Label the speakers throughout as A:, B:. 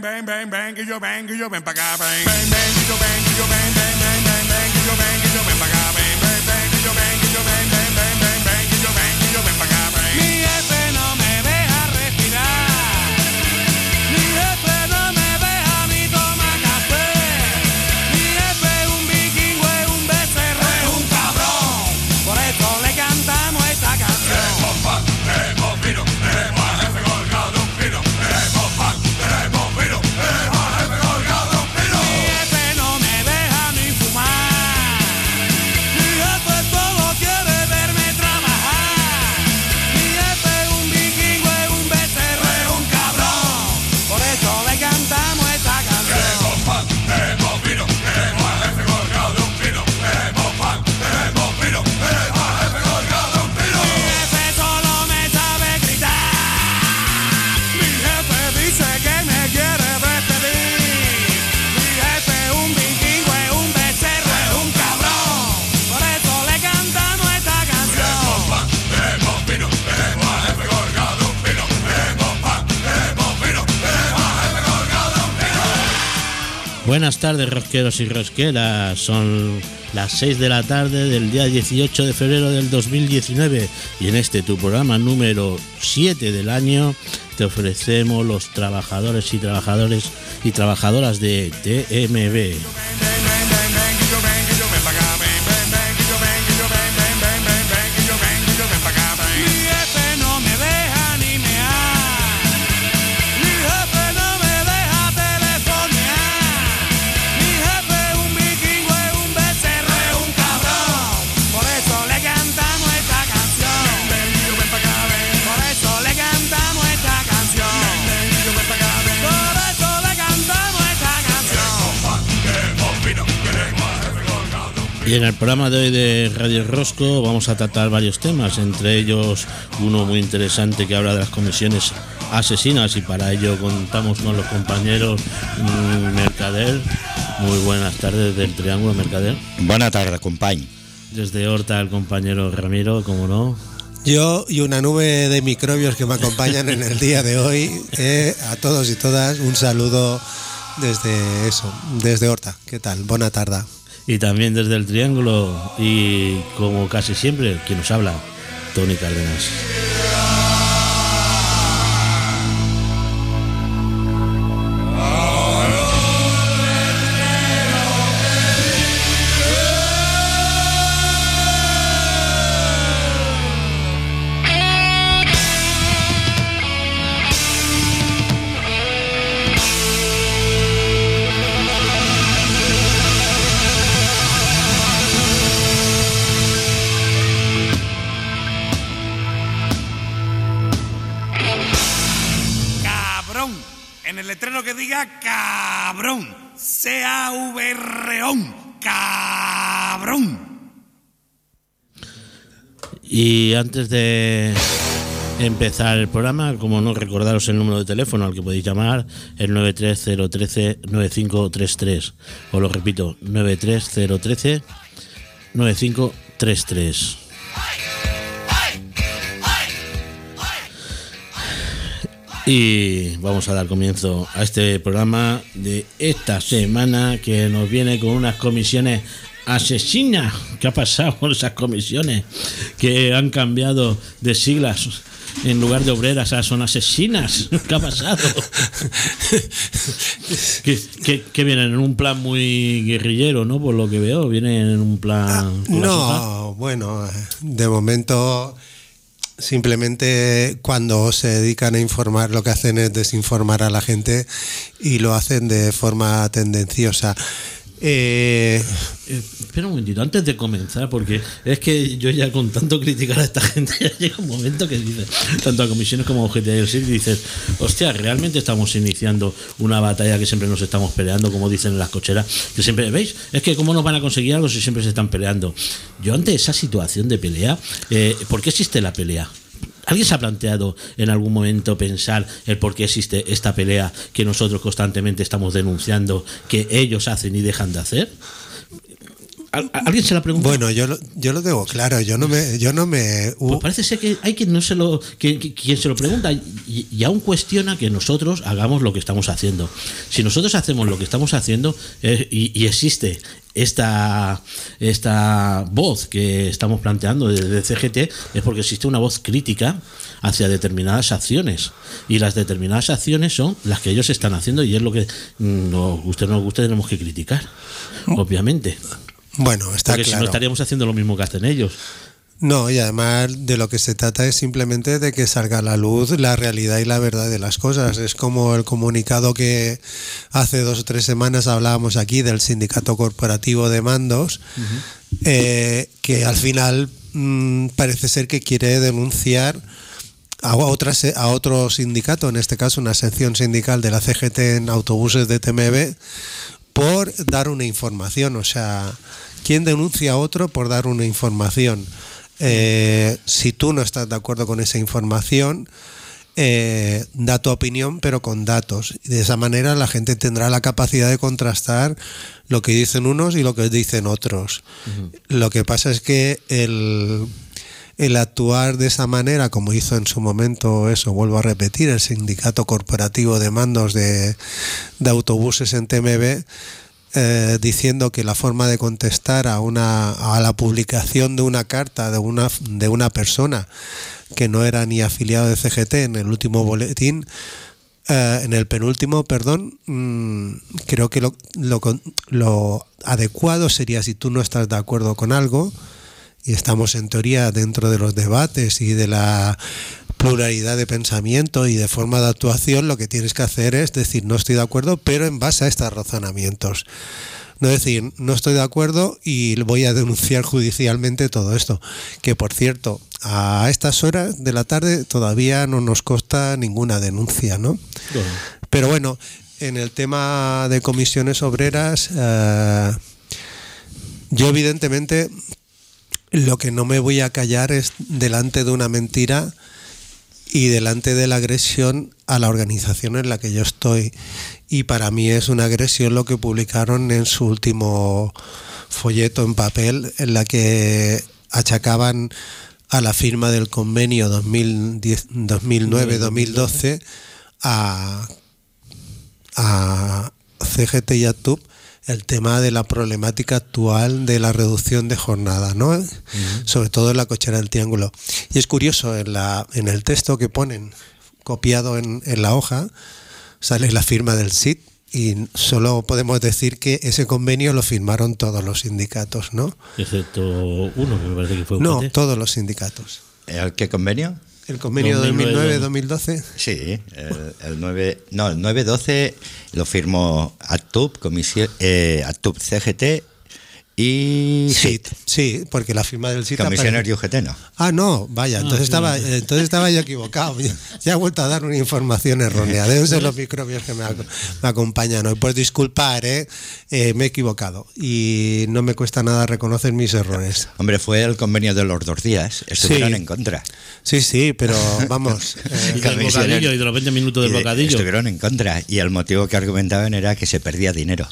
A: ven, ven, ven, ven, que yo ven, que yo ven para acá, ven, ven, ven, que yo ven, que yo ven, ven,
B: Buenas tardes, rosqueros y rosqueras. Son las 6 de la tarde del día 18 de febrero del 2019 y en este tu programa número 7 del año te ofrecemos los trabajadores y trabajadores y trabajadoras de TMB. Y en el programa de hoy de Radio Rosco vamos a tratar varios temas, entre ellos uno muy interesante que habla de las comisiones asesinas y para ello contamos con los compañeros mm, Mercader. Muy buenas tardes del Triángulo Mercader.
C: Bona tarda, company.
B: Desde Horta el compañero Ramiro, como no.
D: Yo y una nube de microbios que me acompañan en el día de hoy. eh, a todos y todas, un saludo desde eso, desde Horta. ¿Qué tal? Buena tarde.
B: Y también desde el Triángulo y como casi siempre, quien nos habla, Tony Cárdenas. Y antes de empezar el programa, como no recordaros el número de teléfono al que podéis llamar, el 93013-9533. Os lo repito, 93013-9533. Y vamos a dar comienzo a este programa de esta semana que nos viene con unas comisiones asesinas. ¿Qué ha pasado con esas comisiones que han cambiado de siglas? En lugar de obreras, ahora son asesinas. ¿Qué ha pasado? que, que- que vienen en un plan muy guerrillero, ¿no? Por lo que veo, vienen en un plan. sopa.
D: No, bueno, de momento simplemente cuando se dedican a informar lo que hacen es desinformar a la gente y lo hacen de forma tendenciosa. Eh,
B: Eh, espera un momentito, antes de comenzar, porque es que yo ya con tanto criticar a esta gente, ya llega un momento que dices, tanto a comisiones como a del SIC, dices, hostia, realmente estamos iniciando una batalla que siempre nos estamos peleando, como dicen en las cocheras, que siempre, ¿veis? Es que cómo nos van a conseguir algo si siempre se están peleando. Yo ante esa situación de pelea, eh, ¿por qué existe la pelea? ¿Alguien se ha planteado en algún momento pensar el por qué existe esta pelea que nosotros constantemente estamos denunciando, que ellos hacen y dejan de hacer? ¿Al- a- ¿Alguien se la pregunta?
D: Bueno, yo lo, yo lo tengo claro, yo no me, yo no me
B: Pues parece ser que hay quien no se lo que, que- quien se lo pregunta y, y aún cuestiona que nosotros hagamos lo que estamos haciendo. Si nosotros hacemos lo que estamos haciendo eh, y, y existe esta esta voz que estamos planteando desde CGT es porque existe una voz crítica hacia determinadas acciones y las determinadas acciones son las que ellos están haciendo y es lo que nos guste o no nos guste tenemos que criticar, obviamente.
D: Bueno, está
B: Porque si no
D: claro.
B: estaríamos haciendo lo mismo que hacen ellos.
D: No, y además de lo que se trata es simplemente de que salga a la luz la realidad y la verdad de las cosas. Es como el comunicado que hace dos o tres semanas hablábamos aquí del sindicato corporativo de mandos, eh, que al final mm, parece ser que quiere denunciar a, otras, a otro sindicato, en este caso una sección sindical de la CGT en autobuses de TMB, por dar una información. O sea, ¿quién denuncia a otro por dar una información? Eh, si tú no estás de acuerdo con esa información, eh, da tu opinión, pero con datos. Y de esa manera la gente tendrá la capacidad de contrastar lo que dicen unos y lo que dicen otros. Lo que pasa es que el, el actuar de esa manera, como hizo en su momento, eso, vuelvo a repetir, el sindicato corporativo de mandos de, autobuses en TMB, eh, diciendo que la forma de contestar a una a la publicación de una carta de una de una persona que no era ni afiliado de CGT en el último boletín eh, en el penúltimo, perdón, mm, creo que lo, lo, lo adecuado sería si tú no estás de acuerdo con algo, y estamos en teoría dentro de los debates y de la pluralidad de pensamiento y de forma de actuación, lo que tienes que hacer es decir, no estoy de acuerdo, pero en base a estos razonamientos. No decir, no estoy de acuerdo y voy a denunciar judicialmente todo esto. Que por cierto, a estas horas de la tarde todavía no nos consta ninguna denuncia, ¿no? Pero bueno, en el tema de comisiones obreras, eh, yo evidentemente lo que no me voy a callar es delante de una mentira y delante de la agresión a la organización en la que yo estoy. Y para mí es una agresión lo que publicaron en su último folleto en papel, en la que achacaban a la firma del convenio 2010 2009-2012 a, a CGT y a TUP el tema de la problemática actual de la reducción de jornada, ¿no? Sobre todo en la cochera del triángulo. Y es curioso, en, la, en el texto que ponen, copiado en, en la hoja, sale la firma del SIT y solo podemos decir que ese convenio lo firmaron todos los sindicatos, ¿no?
B: Excepto uno, que me parece que fue
D: No,
B: UGT.
D: todos los sindicatos.
C: ¿El qué convenio?
D: El convenio
B: 2009,
D: 2009-2012.
C: Sí, el, el 9, no, el 912 lo firmó ATUP, comisión, eh, ATUP CGT y
D: Sí,
C: SIT,
D: sí, porque la firma del SIT
C: comisiones
D: aparece-
C: y UGT no.
D: Ah, no, vaya, entonces, estaba, entonces estaba yo equivocado. Ya he vuelto a dar una información errónea. Deben ser los microbios que me, ac- me acompañan hoy. Pues disculpar, ¿eh? Eh, me he equivocado y no me cuesta nada reconocer mis errores.
C: Hombre, fue el convenio de los dos días, estuvieron
D: Sí.
C: en contra.
D: Sí, sí, pero vamos.
B: Y
D: eh,
B: del bocadillo y de los 20 minutos del bocadillo.
C: Estuvieron en contra y el motivo que argumentaban era que se perdía dinero.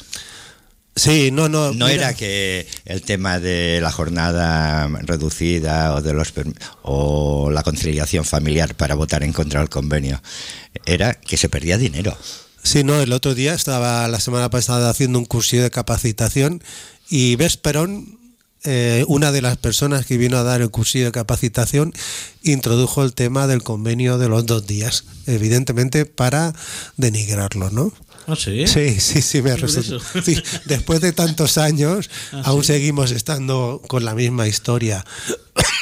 D: Sí, no, no.
C: No
D: mira,
C: era que el tema de la jornada reducida o de los o la conciliación familiar para votar en contra del convenio, era que se perdía dinero.
D: Sí, no, el otro día estaba la semana pasada haciendo un cursillo de capacitación y Vesperón, eh, una de las personas que vino a dar el cursillo de capacitación, introdujo el tema del convenio de los dos días, evidentemente para denigrarlo, ¿no?
B: Ah, sí.
D: Sí, sí, sí, me resulta. sí, después de tantos años,
B: Ah,
D: aún
B: sí.
D: seguimos estando con la misma historia.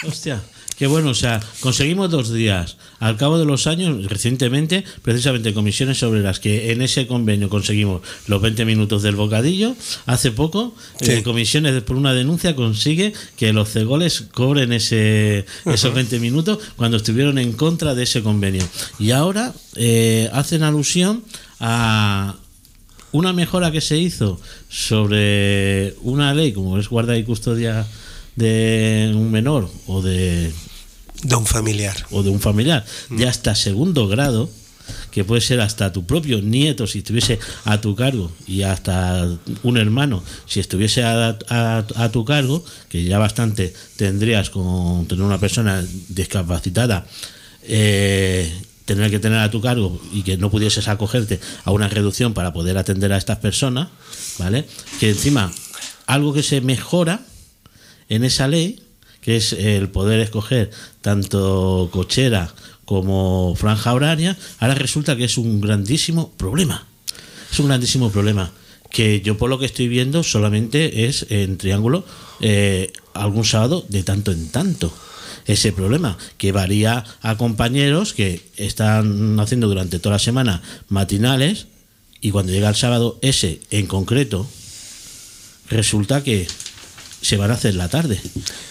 B: Hostia. Qué bueno, o sea, conseguimos dos días. Al cabo de los años, recientemente, precisamente comisiones obreras, que en ese convenio conseguimos los 20 minutos del bocadillo. Hace poco,
D: Sí.
B: eh, comisiones por una denuncia consigue que los cegoles cobren ese, esos 20 minutos cuando estuvieron en contra de ese convenio. Y ahora eh, hacen alusión a una mejora que se hizo sobre una ley como es guarda y custodia de un menor o de
D: De un familiar.
B: o de un familiar de hasta segundo grado que puede ser hasta tu propio nieto si estuviese a tu cargo y hasta un hermano si estuviese a, a- a tu cargo, que ya bastante tendrías con tener una persona discapacitada, eh, tener que tener a tu cargo y que no pudieses acogerte a una reducción para poder atender a estas personas, ¿vale? Que encima algo que se mejora en esa ley, que es el poder escoger tanto cochera como franja horaria, ahora resulta que es un grandísimo problema. Es un grandísimo problema. Que yo por lo que estoy viendo solamente es en triángulo eh, algún sábado de tanto en tanto. Ese problema que varía a compañeros que están haciendo durante toda la semana matinales y cuando llega el sábado ese en concreto, resulta que se van a hacer la tarde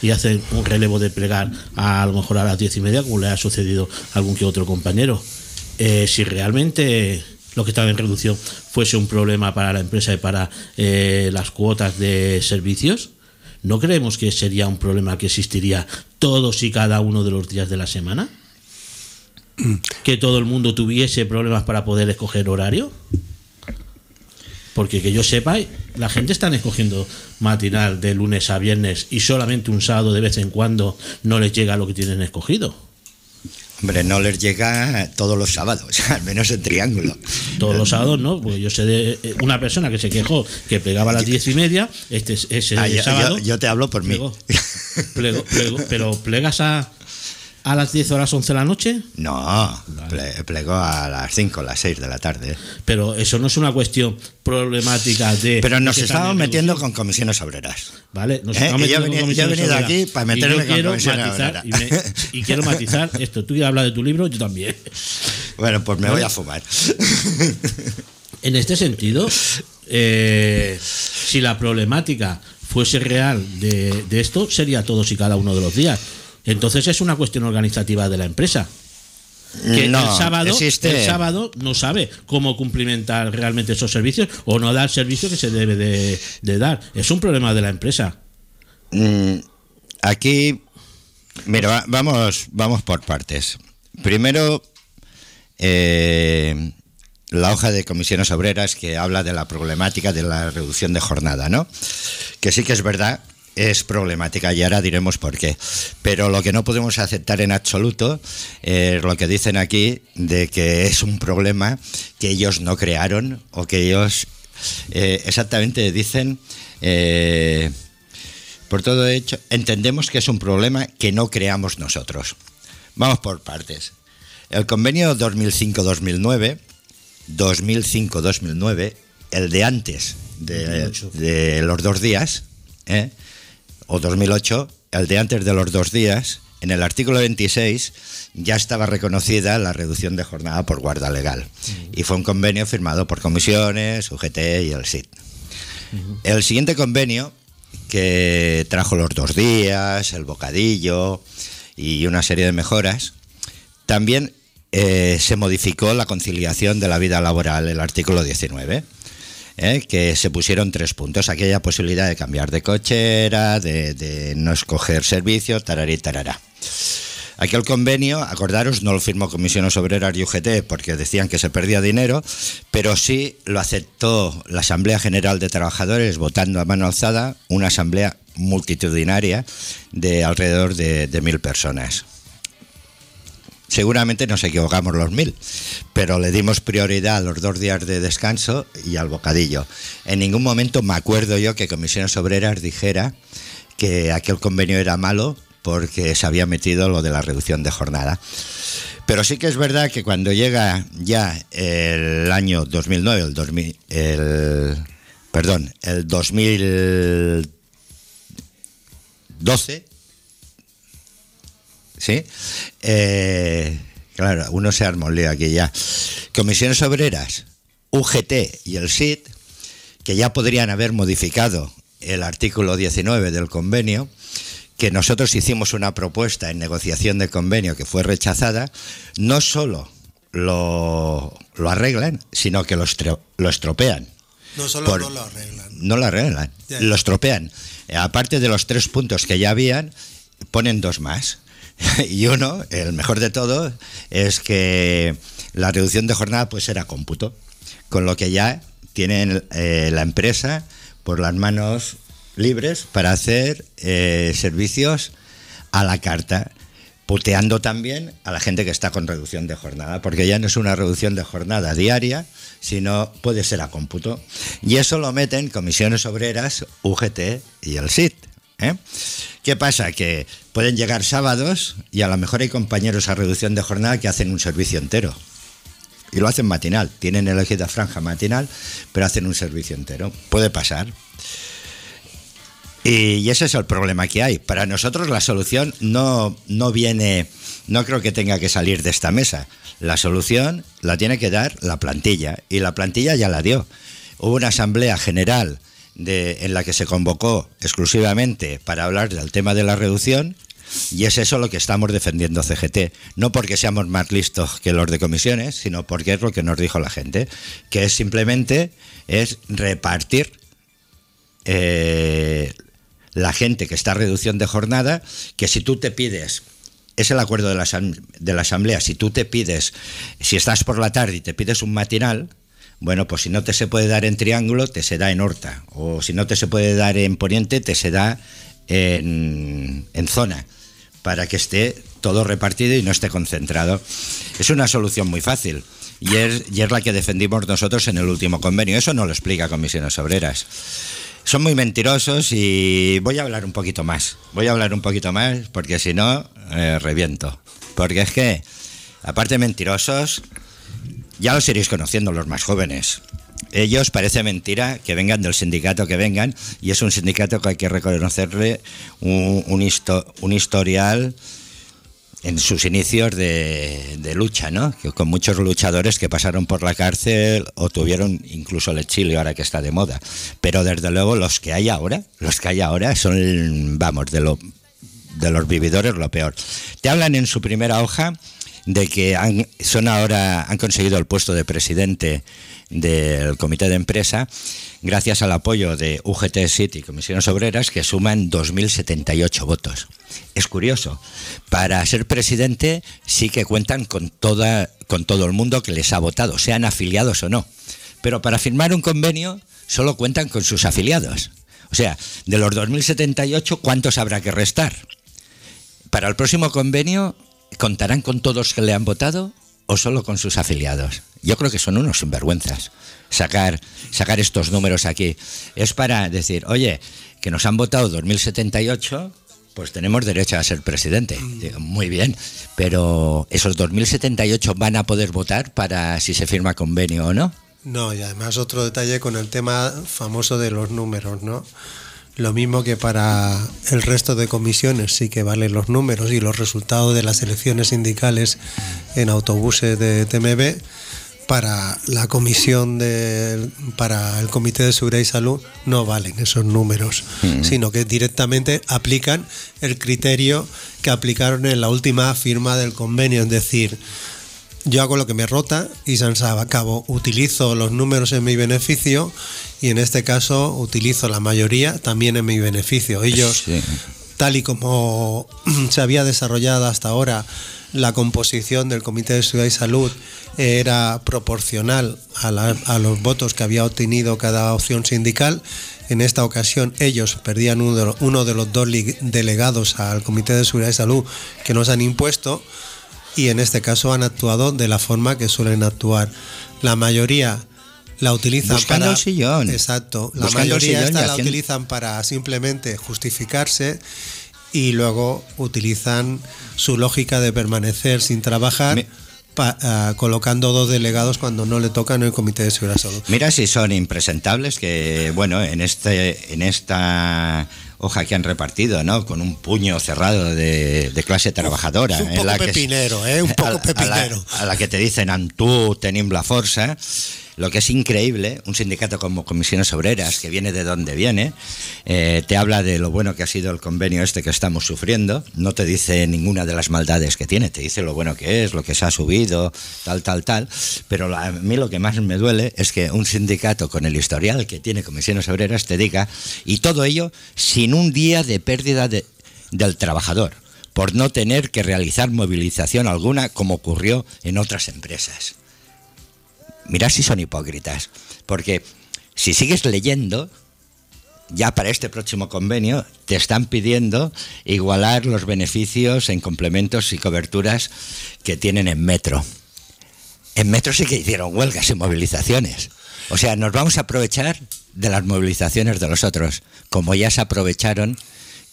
B: y hacen un relevo de plegar a, lo mejor a las diez y media, como le ha sucedido a algún que otro compañero. Eh, si realmente lo que estaba en reducción fuese un problema para la empresa y para eh, las cuotas de servicios, ¿no creemos que sería un problema que existiría todos y cada uno de los días de la semana? ¿Que todo el mundo tuviese problemas para poder escoger horario? Porque que yo sepa, la gente está escogiendo matinal de lunes a viernes y solamente un sábado de vez en cuando no les llega lo que tienen escogido.
C: Hombre, no les llega todos los sábados, al menos en triángulo.
B: Todos los sábados, ¿no? Porque yo sé de eh, una persona que se quejó que plegaba a las diez y media, este es- ese
C: Ah, yo,
B: sábado.
C: yo- yo te hablo por mí.
B: Plegó, plegó. pero plegas a, a las 10 o a las 11 de la noche.
C: No, ple- plegó a las 5, las 6 de la tarde.
B: Pero eso no es una cuestión problemática de.
C: Pero nos estamos
B: en
C: metiendo con comisiones obreras.
B: ¿vale? Nos
C: ¿Eh?
B: estamos
C: yo
B: metiendo
C: he
B: con
C: venido- yo he
B: comisiones
C: venido
B: obreras.
C: aquí para
B: Y
C: meterme
B: yo
C: con
B: quiero
C: comisiones
B: matizar, y,
C: obreras.
B: me- y quiero matizar esto. Tú ya hablas de tu libro, yo también.
C: Bueno, pues me
B: ¿Vale?
C: voy a fumar.
B: En este sentido, eh, si la problemática fuese real de, de esto, sería todos y cada uno de los días. Entonces es una cuestión organizativa de la empresa. Que
C: no,
B: el, sábado,
C: existe-
B: el sábado no sabe cómo cumplimentar realmente esos servicios o no da el servicio que se debe de, de dar. Es un problema de la empresa.
C: Mm, Aquí, mira, va- vamos, vamos por partes. Primero, eh, la hoja de comisiones obreras que habla de la problemática de la reducción de jornada, ¿no? Que sí que es verdad, es problemática y ahora diremos por qué. Pero lo que no podemos aceptar en absoluto es lo que dicen aquí de que es un problema que ellos no crearon o que ellos eh, exactamente dicen... eh, por todo hecho, entendemos que es un problema que no creamos nosotros. Vamos por partes. El convenio 2005-2009, 2005-2009, el de antes de,
B: 2008.
C: de los dos días, ¿eh? o 2008, el de antes de los dos días, en el artículo 26 ya estaba reconocida la reducción de jornada por guarda legal. Y fue un convenio firmado por comisiones, UGT y el SIT. El siguiente convenio, que trajo los dos días, el bocadillo y una serie de mejoras, también eh, se modificó la conciliación de la vida laboral, el artículo 19. ¿eh? que se pusieron tres puntos, aquella posibilidad de cambiar de cochera, de, no escoger servicios, tararí, tarará. Aquel convenio, acordaros, no lo firmó Comisiones Obreras y UGT porque decían que se perdía dinero, pero sí lo aceptó la Asamblea General de Trabajadores votando a mano alzada, una asamblea multitudinaria de alrededor de, de mil personas. Seguramente nos equivocamos los mil, pero le dimos prioridad a los dos días de descanso y al bocadillo. En ningún momento me acuerdo yo que Comisiones Obreras dijera que aquel convenio era malo porque se había metido lo de la reducción de jornada. Pero sí que es verdad que cuando llega ya el año 2009, el, 2000, el perdón, el 2012, ¿sí? Eh, claro, uno se lío aquí ya. Comisiones Obreras, UGT y el SIT, que ya podrían haber modificado el artículo 19 del convenio, que nosotros hicimos una propuesta en negociación de convenio que fue rechazada, no solo lo, lo arreglan, sino que lo, estro- lo estropean.
D: No solo
C: Por-
D: no lo arreglan.
C: No lo arreglan, lo estropean. Aparte de los tres puntos que ya habían, ponen dos más. y uno, el mejor de todo, es que la reducción de jornada puede ser a cómputo, con lo que ya tienen eh, la empresa por las manos libres para hacer eh, servicios a la carta, puteando también a la gente que está con reducción de jornada, porque ya no es una reducción de jornada diaria, sino puede ser a cómputo. Y eso lo meten comisiones obreras, UGT y el SIT. ¿Eh? ¿Qué pasa? Que pueden llegar sábados y a lo mejor hay compañeros a reducción de jornada que hacen un servicio entero. Y lo hacen matinal. Tienen elegida franja matinal, pero hacen un servicio entero. Puede pasar. Y ese es el problema que hay. Para nosotros la solución no, no viene, no creo que tenga que salir de esta mesa. La solución la tiene que dar la plantilla. Y la plantilla ya la dio. Hubo una asamblea general de, en la que se convocó exclusivamente para hablar del tema de la reducción. Y es eso lo que estamos defendiendo CGT. No porque seamos más listos que los de comisiones, sino porque es lo que nos dijo la gente. Que es simplemente es repartir eh, la gente que está a reducción de jornada, que si tú te pides, es el acuerdo de la, de la Asamblea, si tú te pides, si estás por la tarde y te pides un matinal, bueno, pues si no te se puede dar en triángulo, te se da en horta, o si no te se puede dar en poniente, te se da en, en zona, para que esté todo repartido y no esté concentrado. Es una solución muy fácil. Y es, la que defendimos nosotros en el último convenio. Eso no lo explica Comisiones Obreras son muy mentirosos y voy a hablar un poquito más. Voy a hablar un poquito más porque si no, eh, reviento. Porque es que, aparte de mentirosos, ya los iréis conociendo los más jóvenes. Ellos parece mentira que vengan del sindicato que vengan y es un sindicato que hay que reconocerle un, un, histo- un historial en sus inicios de, de lucha, ¿no? Con muchos luchadores que pasaron por la cárcel o tuvieron incluso el exilio ahora que está de moda. Pero desde luego los que hay ahora, los que hay ahora son, vamos, de lo de los vividores lo peor. Te hablan en su primera hoja de que han, son ahora han conseguido el puesto de presidente del comité de empresa gracias al apoyo de UGT City y Comisiones Obreras que suman 2.078 votos. Es curioso, para ser presidente sí que cuentan con, toda, con todo el mundo que les ha votado, sean afiliados o no. Pero para firmar un convenio solo cuentan con sus afiliados. O sea, de los 2.078, ¿cuántos habrá que restar? Para el próximo convenio, ¿contarán con todos que le han votado o solo con sus afiliados? Yo creo que son unos sinvergüenzas sacar, sacar estos números aquí. Es para decir, oye, que nos han votado 2078, pues tenemos derecho a ser presidente. Digo, muy bien, pero ¿esos 2078 van a poder votar para si se firma convenio o no?
D: No, y además otro detalle con el tema famoso de los números, ¿no? Lo mismo que para el resto de comisiones sí que valen los números y los resultados de las elecciones sindicales en autobuses de TMB, para la comisión de, para el Comité de Seguridad y Salud no valen esos números, sino que directamente aplican el criterio que aplicaron en la última firma del convenio, es decir, yo hago lo que me rota y San cabo utilizo los números en mi beneficio y en este caso utilizo la mayoría también en mi beneficio. Ellos,
C: Sí.
D: tal y como se había desarrollado hasta ahora la composición del Comité de Seguridad y Salud era proporcional a, la- a los votos que había obtenido cada opción sindical. En esta ocasión ellos perdían uno de, los- uno de los dos delegados al Comité de Seguridad y Salud que nos han impuesto y en este caso han actuado de la forma que suelen actuar. La mayoría la utilizan
C: Buscando
D: para
C: el sillón.
D: Exacto, la
C: Buscando
D: mayoría esta la utilizan para simplemente justificarse y luego utilizan su lógica de permanecer sin trabajar pa- ah, colocando dos delegados cuando no le tocan el comité de seguridad salud.
C: Mira si son impresentables que, bueno, en este, en esta hoja que han repartido, ¿no? Con un puño cerrado de, de clase trabajadora.
D: un
C: en
D: poco
C: la que-
D: pepinero, ¿eh? Un poco pepinero.
C: A la, a la que te dicen Antú, tenim la fuerza. Lo que es increíble, un sindicato como Comisiones Obreras, que viene de donde viene, eh, te habla de lo bueno que ha sido el convenio este que estamos sufriendo, no te dice ninguna de las maldades que tiene, te dice lo bueno que es, lo que se ha subido, tal, tal, tal, pero a mí lo que más me duele es que un sindicato con el historial que tiene Comisiones Obreras te diga, y todo ello sin un día de pérdida de- del trabajador por no tener que realizar movilización alguna como ocurrió en otras empresas. Mirad si son hipócritas, porque si sigues leyendo, ya para este próximo convenio te están pidiendo igualar los beneficios en complementos y coberturas que tienen en metro. En metro sí que hicieron huelgas y movilizaciones. O sea, nos vamos a aprovechar de las movilizaciones de los otros, como ya se aprovecharon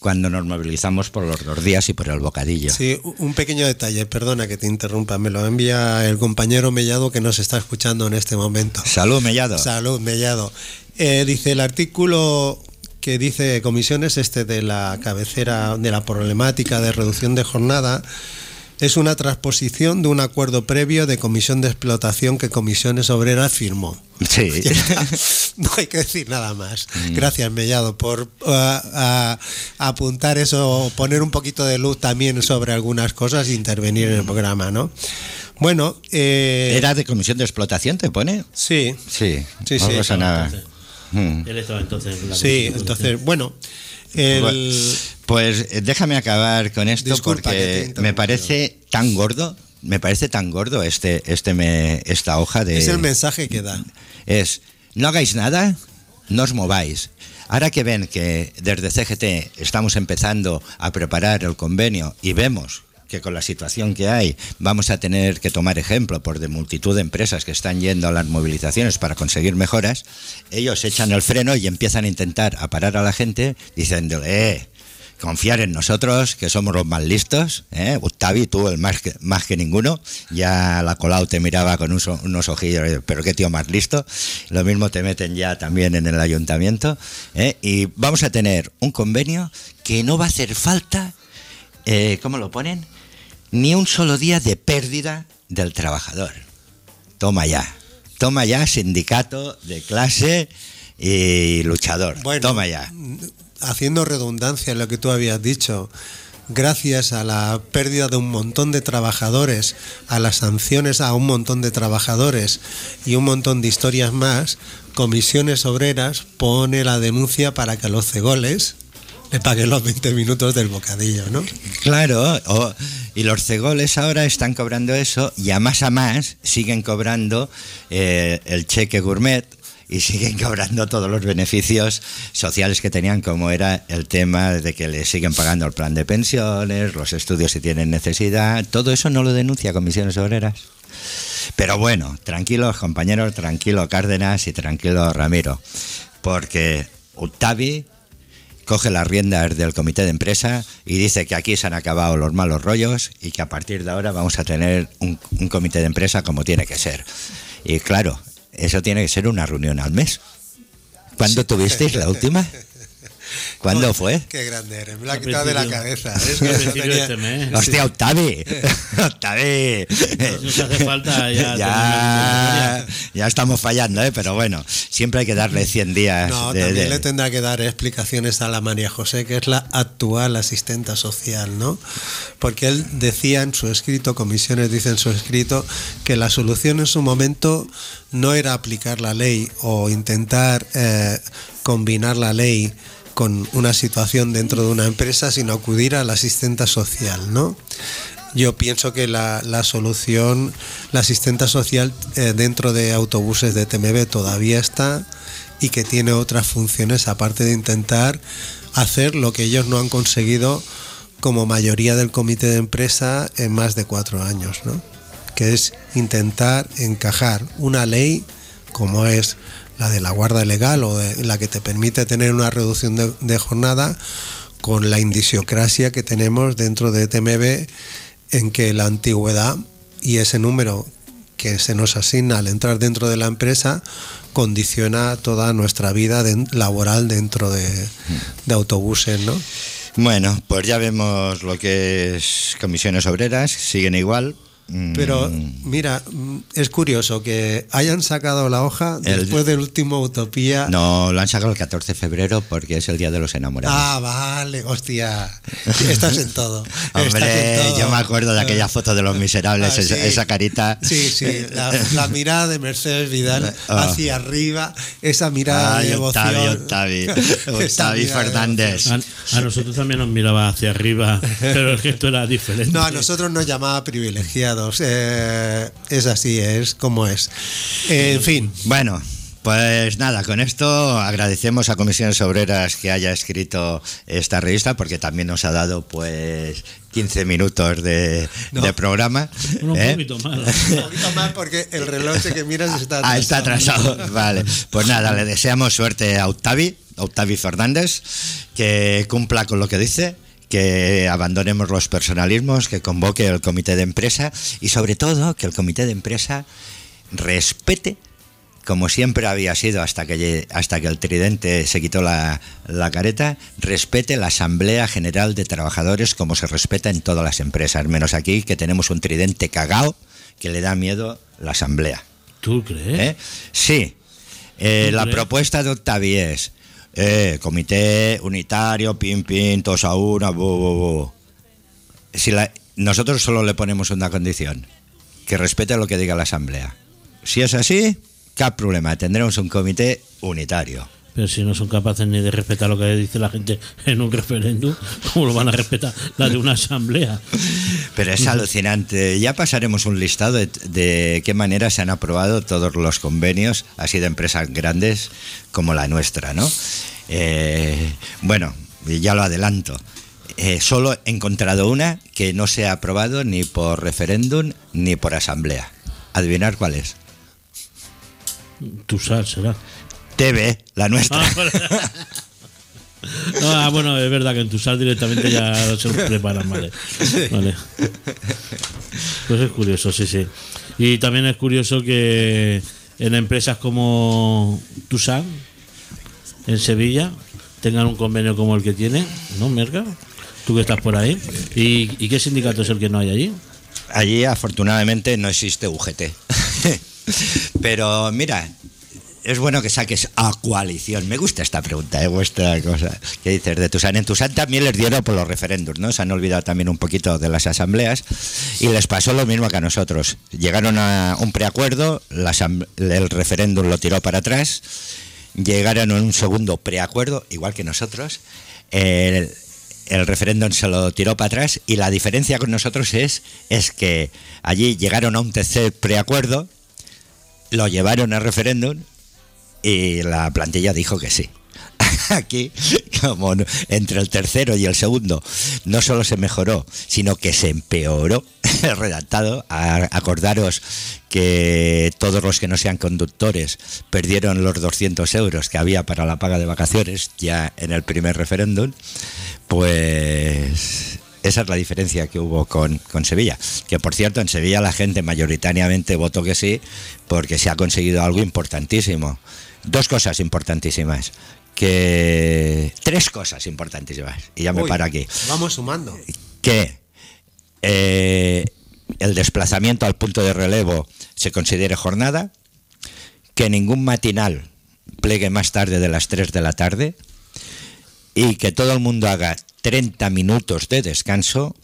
C: cuando nos movilizamos por los dos días y por el bocadillo.
D: Sí, un pequeño detalle, perdona que te interrumpa, me lo envía el compañero Mellado que nos está escuchando en este momento.
C: Salud, Mellado.
D: Salud, Mellado. Eh, dice el artículo que dice comisiones este de la cabecera de la problemática de reducción de jornada es una transposición de un acuerdo previo de comisión de explotación que Comisiones Obreras firmó.
C: Sí.
D: No hay que decir nada más. Gracias, Mellado, por uh, a- apuntar eso, poner un poquito de luz también sobre algunas cosas e intervenir en el programa, ¿no? Bueno, eh,
C: ¿Era de comisión de explotación, te pone?
D: sí,
C: Sí,
D: Sí,
C: no
D: sí.
C: pasa nada.
B: Entonces,
C: Mm.
B: Él estaba entonces en la
D: sí. Entonces, bueno, el,
C: Pues eh, déjame acabar con esto
D: Disculpa
C: porque me parece tan gordo, me parece tan gordo este, este me, esta hoja de
D: es el mensaje que da.
C: es no hagáis nada, no os mováis. Ahora que ven que desde CGT estamos empezando a preparar el convenio y vemos que con la situación que hay vamos a tener que tomar ejemplo por de multitud de empresas que están yendo a las movilizaciones para conseguir mejoras, ellos echan el freno y empiezan a intentar a parar a la gente diciéndole, eh, confiar en nosotros, que somos los más listos, ¿eh? Octavi, tú el más que, más que ninguno, ya la Colau te miraba con unos, ojillos, eh, pero qué tío más listo, lo mismo te meten ya también en el ayuntamiento, ¿eh? y vamos a tener un convenio que no va a hacer falta, eh, ¿cómo lo ponen? Ni un solo día de pérdida del trabajador. Toma ya, toma ya sindicato de clase y luchador,
D: Bueno,
C: toma ya.
D: haciendo redundancia en lo que tú habías dicho, gracias a la pérdida de un montón de trabajadores, a las sanciones a un montón de trabajadores y un montón de historias más, Comisiones Obreras pone la denuncia para que a los cegoles le paguen los 20 minutos del bocadillo, ¿no?
C: Claro, o- y los cegoles ahora están cobrando eso y a más a más siguen cobrando eh, el cheque gourmet y siguen cobrando todos los beneficios sociales que tenían, como era el tema de que le siguen pagando el plan de pensiones, los estudios si tienen necesidad, todo eso no lo denuncia Comisiones Obreras. Pero bueno, tranquilos compañeros, tranquilo Cárdenas y tranquilo Ramiro, porque Octavi coge las riendas del comité de empresa y dice que aquí se han acabado los malos rollos y que a partir de ahora vamos a tener un, un comité de empresa como tiene que ser. Y claro, eso tiene que ser una reunión al mes. ¿Cuándo tuvisteis la última? ¿Cuándo fue?
D: Qué grande eres, me la has quitado de la cabeza. Es que tenía-
B: este mes.
C: Hostia, Octavi. Octavi.
B: Nos hace falta ya
C: ya, estamos fallando, ¿eh? pero bueno, siempre hay que darle 100 días.
D: No,
C: de-
D: también
C: de-
D: le tendrá que dar explicaciones a la María José, que es la actual asistenta social, ¿no? Porque él decía en su escrito, comisiones dice en su escrito, que la solución en su momento no era aplicar la ley o intentar eh, combinar la ley con una situación dentro de una empresa, sino acudir a la asistenta social, ¿no? Yo pienso que la, la solución, la asistenta social eh, dentro de autobuses de TMB todavía está y que tiene otras funciones aparte de intentar hacer lo que ellos no han conseguido como mayoría del comité de empresa en más de cuatro años, ¿no? que es intentar encajar una ley como es la de la guarda legal o la que te permite tener una reducción de, jornada con la indisiocracia que tenemos dentro de TMB en que la antigüedad y ese número que se nos asigna al entrar dentro de la empresa condiciona toda nuestra vida laboral dentro de, de autobuses, ¿no?
C: Bueno, pues ya vemos lo que es comisiones obreras, siguen igual.
D: Pero
C: Mm,
D: mira, mm, es curioso que hayan sacado la hoja
C: El-
D: después del último Utopía.
C: no, lo han sacado el 14 de febrero porque es el Día de los Enamorados.
D: Ah, vale, hostia. Estás en todo. Estás
C: Hombre,
D: en todo.
C: yo me acuerdo de aquella foto de los miserables,
D: Ah,
C: esa,
D: sí.
C: esa carita.
D: Sí, sí, la, la mirada de Mercedes Vidal
C: Ah.
D: hacia arriba, esa mirada
C: Ay,
D: de devoción.
C: Octavi, Octavi, Fernández.
B: A, a nosotros también nos miraba hacia arriba, pero el gesto era diferente.
D: No, a nosotros nos llamaba eh, es así, es como es. Eh, en fin,
C: Bueno, pues nada, con esto agradecemos a Comisiones Obreras que haya escrito esta revista porque también nos ha dado pues 15 minutos de,
D: No.
C: de programa.
B: Bueno, un
C: ¿eh?
B: poquito más.
D: un poquito más porque el reloj que miras está
C: Ah, está atrasado. Vale. Pues nada, le deseamos suerte a Octavi, Octavi Fernández, que cumpla con lo que dice, que abandonemos los personalismos, que convoque el comité de empresa y sobre todo que el comité de empresa respete como siempre había sido hasta que, hasta que el tridente se quitó la, la careta, respete la Asamblea General de Trabajadores como se respeta en todas las empresas, menos aquí que tenemos un tridente cagao que le da miedo la Asamblea.
B: ¿Tú crees?
C: ¿Eh? Sí. Eh,
B: ¿Tú
C: la
B: crees?
C: propuesta de Octavi es eh, comité unitario, pin, pin, todos a una, bu, bu, bu. Si la- nosotros solo le ponemos una condición, que respete lo que diga la Asamblea. Si es así, cap problema, tendremos un comité unitario.
B: Pero si no son capaces ni de respetar lo que dice la gente en un referéndum, ¿cómo lo van a respetar la de una asamblea?
C: Pero es alucinante. Ya pasaremos un listado de, de qué manera se han aprobado todos los convenios, así de empresas grandes como la nuestra, ¿no? Eh, bueno, ya lo adelanto. Eh, solo he encontrado una que no se ha aprobado ni por referéndum ni por asamblea. Adivinar cuál es.
B: Tu sal será.
C: TV, la nuestra.
B: Ah. No, ah, bueno, es verdad que en tu sal directamente ya se preparan, vale. Vale. Pues es curioso, sí, sí. Y también es curioso que en empresas como Tusan, en Sevilla, tengan un convenio como el que tiene, ¿no, Merca? Tú que estás por ahí. ¿Y, y qué sindicato es el que no hay allí?
C: Allí afortunadamente no existe UGT. Pero mira, es bueno que saques a coalición. Me gusta esta pregunta, ¿eh? vuestra cosa. ¿Qué dices de Tusan? En Tusan también les dieron por los referéndums, ¿no? Se han olvidado también un poquito de las asambleas y les pasó lo mismo que a nosotros. Llegaron a un preacuerdo, el referéndum lo tiró para atrás, llegaron a un segundo preacuerdo, igual que nosotros. El, el referéndum se lo tiró para atrás y la diferencia con nosotros es, es que allí llegaron a un tercer preacuerdo, lo llevaron a referéndum y la plantilla dijo que sí. Aquí, como entre el tercero y el segundo, no solo se mejoró, sino que se empeoró el redactado. Acordaros que todos los que no sean conductores perdieron los 200 euros que había para la paga de vacaciones ya en el primer referéndum. Pues esa es la diferencia que hubo con, con Sevilla. Que por cierto, en Sevilla la gente mayoritariamente votó que sí, porque se ha conseguido algo importantísimo. Dos cosas importantísimas. Que. Tres cosas importantísimas. Y ya me
D: Uy,
C: paro aquí.
D: Vamos sumando.
C: Que eh, el desplazamiento al punto de relevo se considere jornada. Que ningún matinal plegue más tarde de las 3 de la tarde y que todo el mundo haga 30 minutos de descanso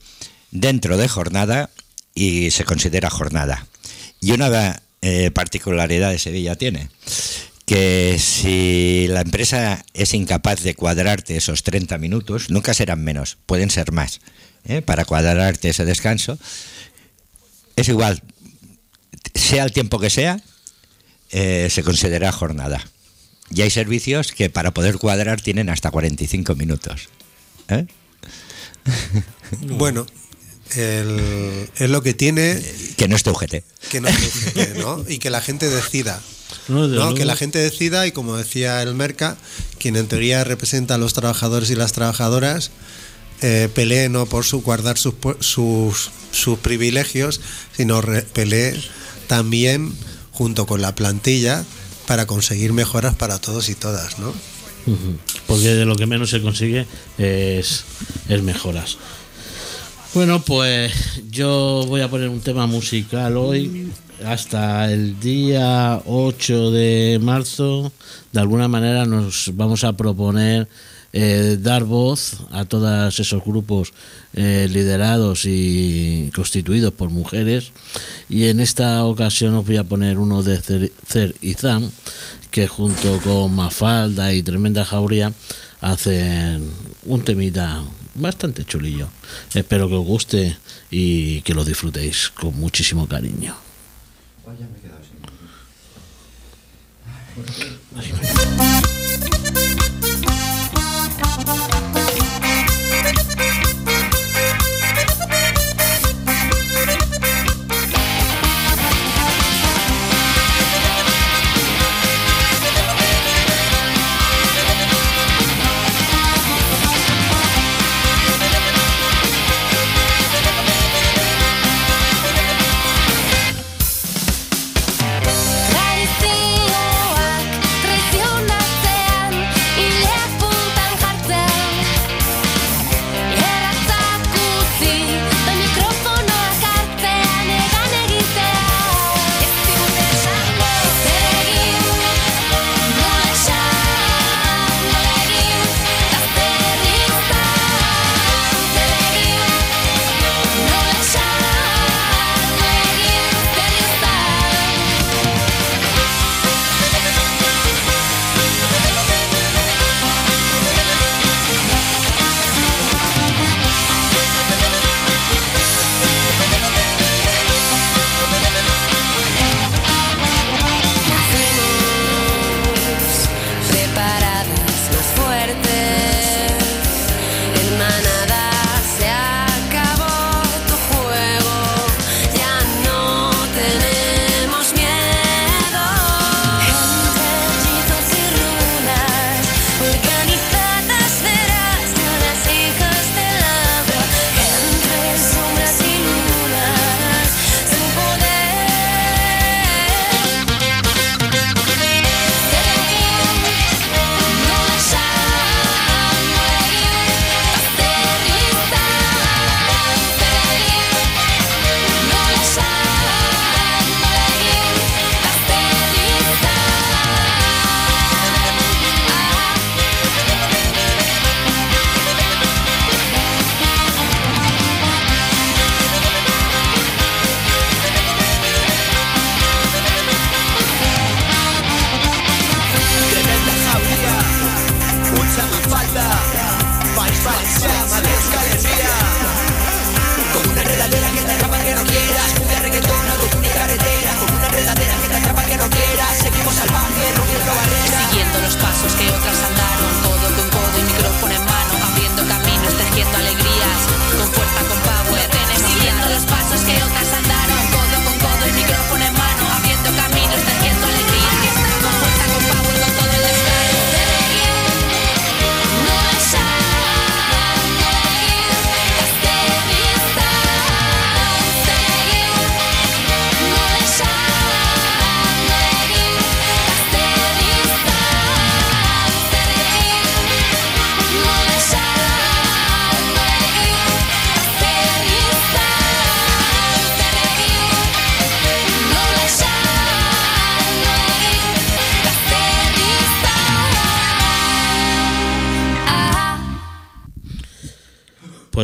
C: dentro de jornada y se considera jornada. Y una eh, particularidad de Sevilla tiene que si la empresa es incapaz de cuadrarte esos 30 minutos, nunca serán menos, pueden ser más, ¿eh? para cuadrarte ese descanso, es igual, sea el tiempo que sea, eh, se considera jornada. Y hay servicios que para poder cuadrar tienen hasta 45 minutos. ¿Eh?
D: Bueno, el- es lo que tiene
C: Que no esté UGT.
D: que no. Y que la gente decida. Que la gente decida y como decía el Merca, quien en teoría representa a los trabajadores y las trabajadoras, eh, pelee no por su guardar sus, pu- sus, sus privilegios, sino re- pelee también junto con la plantilla para conseguir mejoras para todos y todas, ¿no?
B: Porque de lo que menos se consigue es, es mejoras.
E: Bueno, pues yo voy a poner un tema musical hoy. Hasta el día 8 de marzo, de alguna manera nos vamos a proponer eh, dar voz a todos esos grupos eh, liderados y constituidos por mujeres. Y en esta ocasión os voy a poner uno de Cer, Cer y Zam, que junto con Mafalda y Tremenda Jauría hacen un temita bastante chulillo. Espero que os guste y que lo disfrutéis con muchísimo cariño.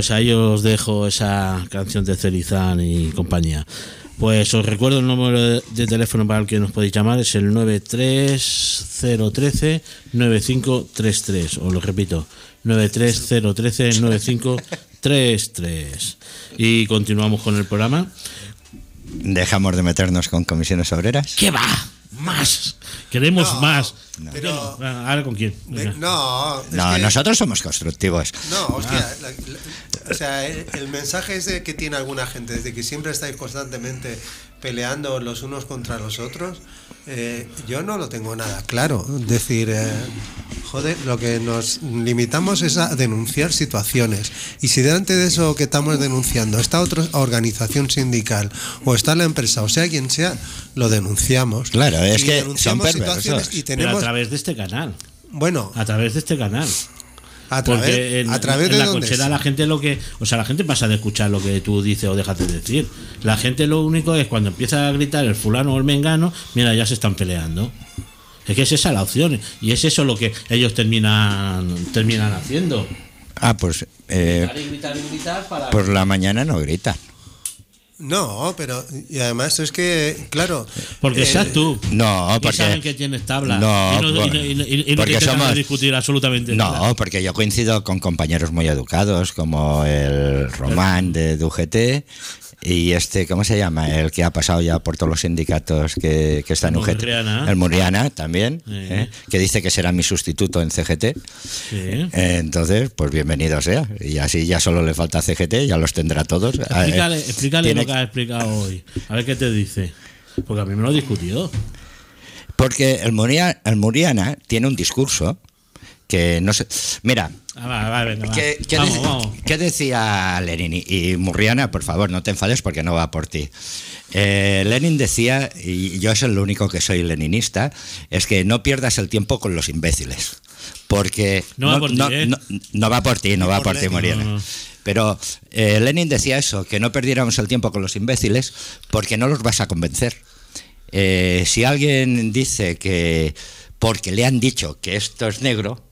E: Pues ahí os dejo esa canción de Cerizán y compañía. Pues os recuerdo el número de teléfono para el que nos podéis llamar, es el 93013-9533. Os lo repito, 93013-9533. Y continuamos con el programa.
C: Dejamos de meternos con comisiones obreras.
E: ¿Qué va? Más. Queremos
D: No,
E: más.
D: pero-
E: Venga, Ahora con quién.
D: De-
E: Venga.
D: no, es
C: No,
D: que-
C: nosotros somos constructivos.
D: No, hostia, la- la- o sea, el, el mensaje ese que tiene alguna gente, desde que siempre estáis constantemente peleando los unos contra los otros, eh, yo no lo tengo nada claro. Es decir, eh, joder, lo que nos limitamos es a denunciar situaciones. Y si delante de eso que estamos denunciando está otra organización sindical, o está la empresa, o sea quien sea, lo denunciamos.
C: Claro, es
D: Y
C: que
D: denunciamos
C: son perversos.
D: situaciones y
E: Pero a
D: tenemos,
E: través de este canal.
D: bueno,
E: A través de este canal.
D: ¿A través-
B: Porque en,
D: a través
B: en
D: de
B: la
D: dónde?
B: cochera la gente lo que. O sea, la gente pasa de escuchar lo que tú dices o dejas de decir. La gente lo único es cuando empieza a gritar el fulano o el mengano, mira, ya se están peleando. Es que es esa la opción. Y es eso lo que ellos terminan, terminan haciendo.
C: Ah, pues eh,
B: Gritar y gritar y gritar para.
C: por la mañana no gritan.
D: No, pero y además es que, claro.
B: Porque
D: eh,
B: seas tú.
C: No, porque
B: saben que tienes tabla.
C: No,
B: y no, y no- y
C: porque somos-
B: discutir absolutamente nada.
C: No, porque yo coincido con compañeros muy educados como el Román de DUGT y este, ¿cómo se llama? El que ha pasado ya por todos los sindicatos que, que está en UGT.
B: Murriana.
C: El Muriana también,
B: Sí.
C: ¿eh? que dice que será mi sustituto en CGT.
B: Sí.
C: Entonces, pues bienvenido sea. Y así ya solo le falta CGT, ya los tendrá todos.
B: Explícale,
C: Eh,
B: explícale
C: tiene
B: lo que has explicado hoy. A ver qué te dice. Porque a mí me lo ha discutido.
C: Porque el, Muria- el Muriana tiene un discurso que no sé. Mira,
B: Ah.
C: ¿Qué, qué
B: vamos,
C: dec-
B: vamos.
C: qué decía Lenin? Y, y Murriana, por favor, no te enfades porque no va por ti. Eh, Lenin decía, y yo es el único que soy leninista, es que no pierdas el tiempo con los imbéciles. Porque
B: No va por ti,
C: no,
B: ¿eh?
C: no- no va por ti, no va
D: por
C: por ti,
B: no.
C: Pero eh, Lenin decía eso, que no perdiéramos el tiempo con los imbéciles porque no los vas a convencer. Eh, si alguien dice que porque le han dicho que esto es negro,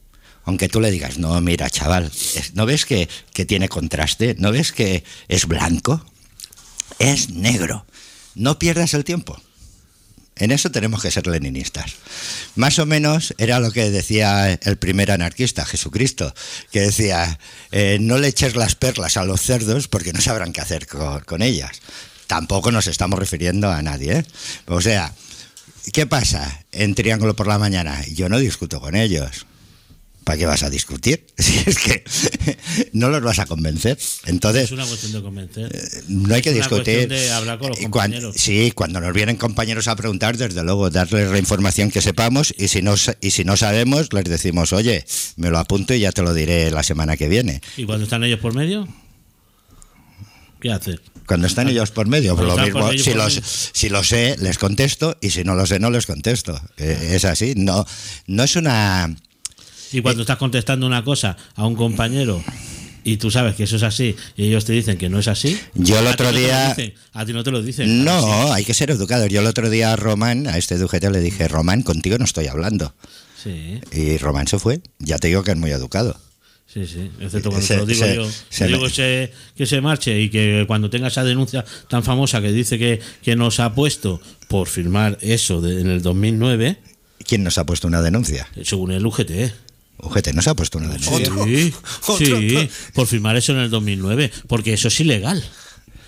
C: aunque tú le digas, no, mira, chaval, ¿no ves que, que tiene contraste? ¿No ves que es blanco? Es negro. No pierdas el tiempo. En eso tenemos que ser leninistas. Más o menos era lo que decía el primer anarquista, Jesucristo, que decía, eh, no le eches las perlas a los cerdos porque no sabrán qué hacer con, con ellas. Tampoco nos estamos refiriendo a nadie. ¿eh? O sea, ¿qué pasa en Triángulo por la mañana? Yo no discuto con ellos. ¿Para qué vas a discutir? Si es que no los vas a convencer. Entonces,
B: Es una cuestión de convencer.
C: no hay que
B: una
C: discutir.
B: de hablar con los
C: Eh, sí, cuando nos vienen compañeros a preguntar, desde luego, darles la información que sepamos y si no, y si no sabemos, les decimos, oye, me lo apunto y ya te lo diré la semana que viene.
B: ¿Y cuando están ellos por medio? ¿Qué hacer?
C: Cuando están ellos por medio,
B: Cuando
C: lo
B: por
C: mismo, si,
B: por
C: los,
B: medio.
C: si lo sé, les contesto y si no lo sé, no les contesto. Eh, Es así, no, no es una...
B: Y
C: Eh.
B: cuando estás contestando una cosa a un compañero y tú sabes que eso es así y ellos te dicen que no es así.
C: Yo el
B: a ti
C: otro
B: no te lo
C: día-
B: dicen, a ti no te lo dicen.
C: No, hay que ser educados. Yo el otro día a Román, a este DUGT, le dije, Román, contigo no estoy hablando.
B: Sí,
C: Y Román se fue. Ya te digo que es muy educado.
B: sí, sí. Excepto cuando
C: Se-
B: te lo digo
C: se-
B: yo.
C: se
B: digo que se, que se marche y que cuando tenga esa denuncia tan famosa que dice que, que nos ha puesto por firmar eso de- en el 2009,
C: ¿Quién nos ha puesto una denuncia?
B: según el UGT. ¿Eh?
C: UGT nos ha puesto una denuncia.
B: Sí,
D: Otro.
B: sí, por firmar eso en el 2009, porque eso es ilegal,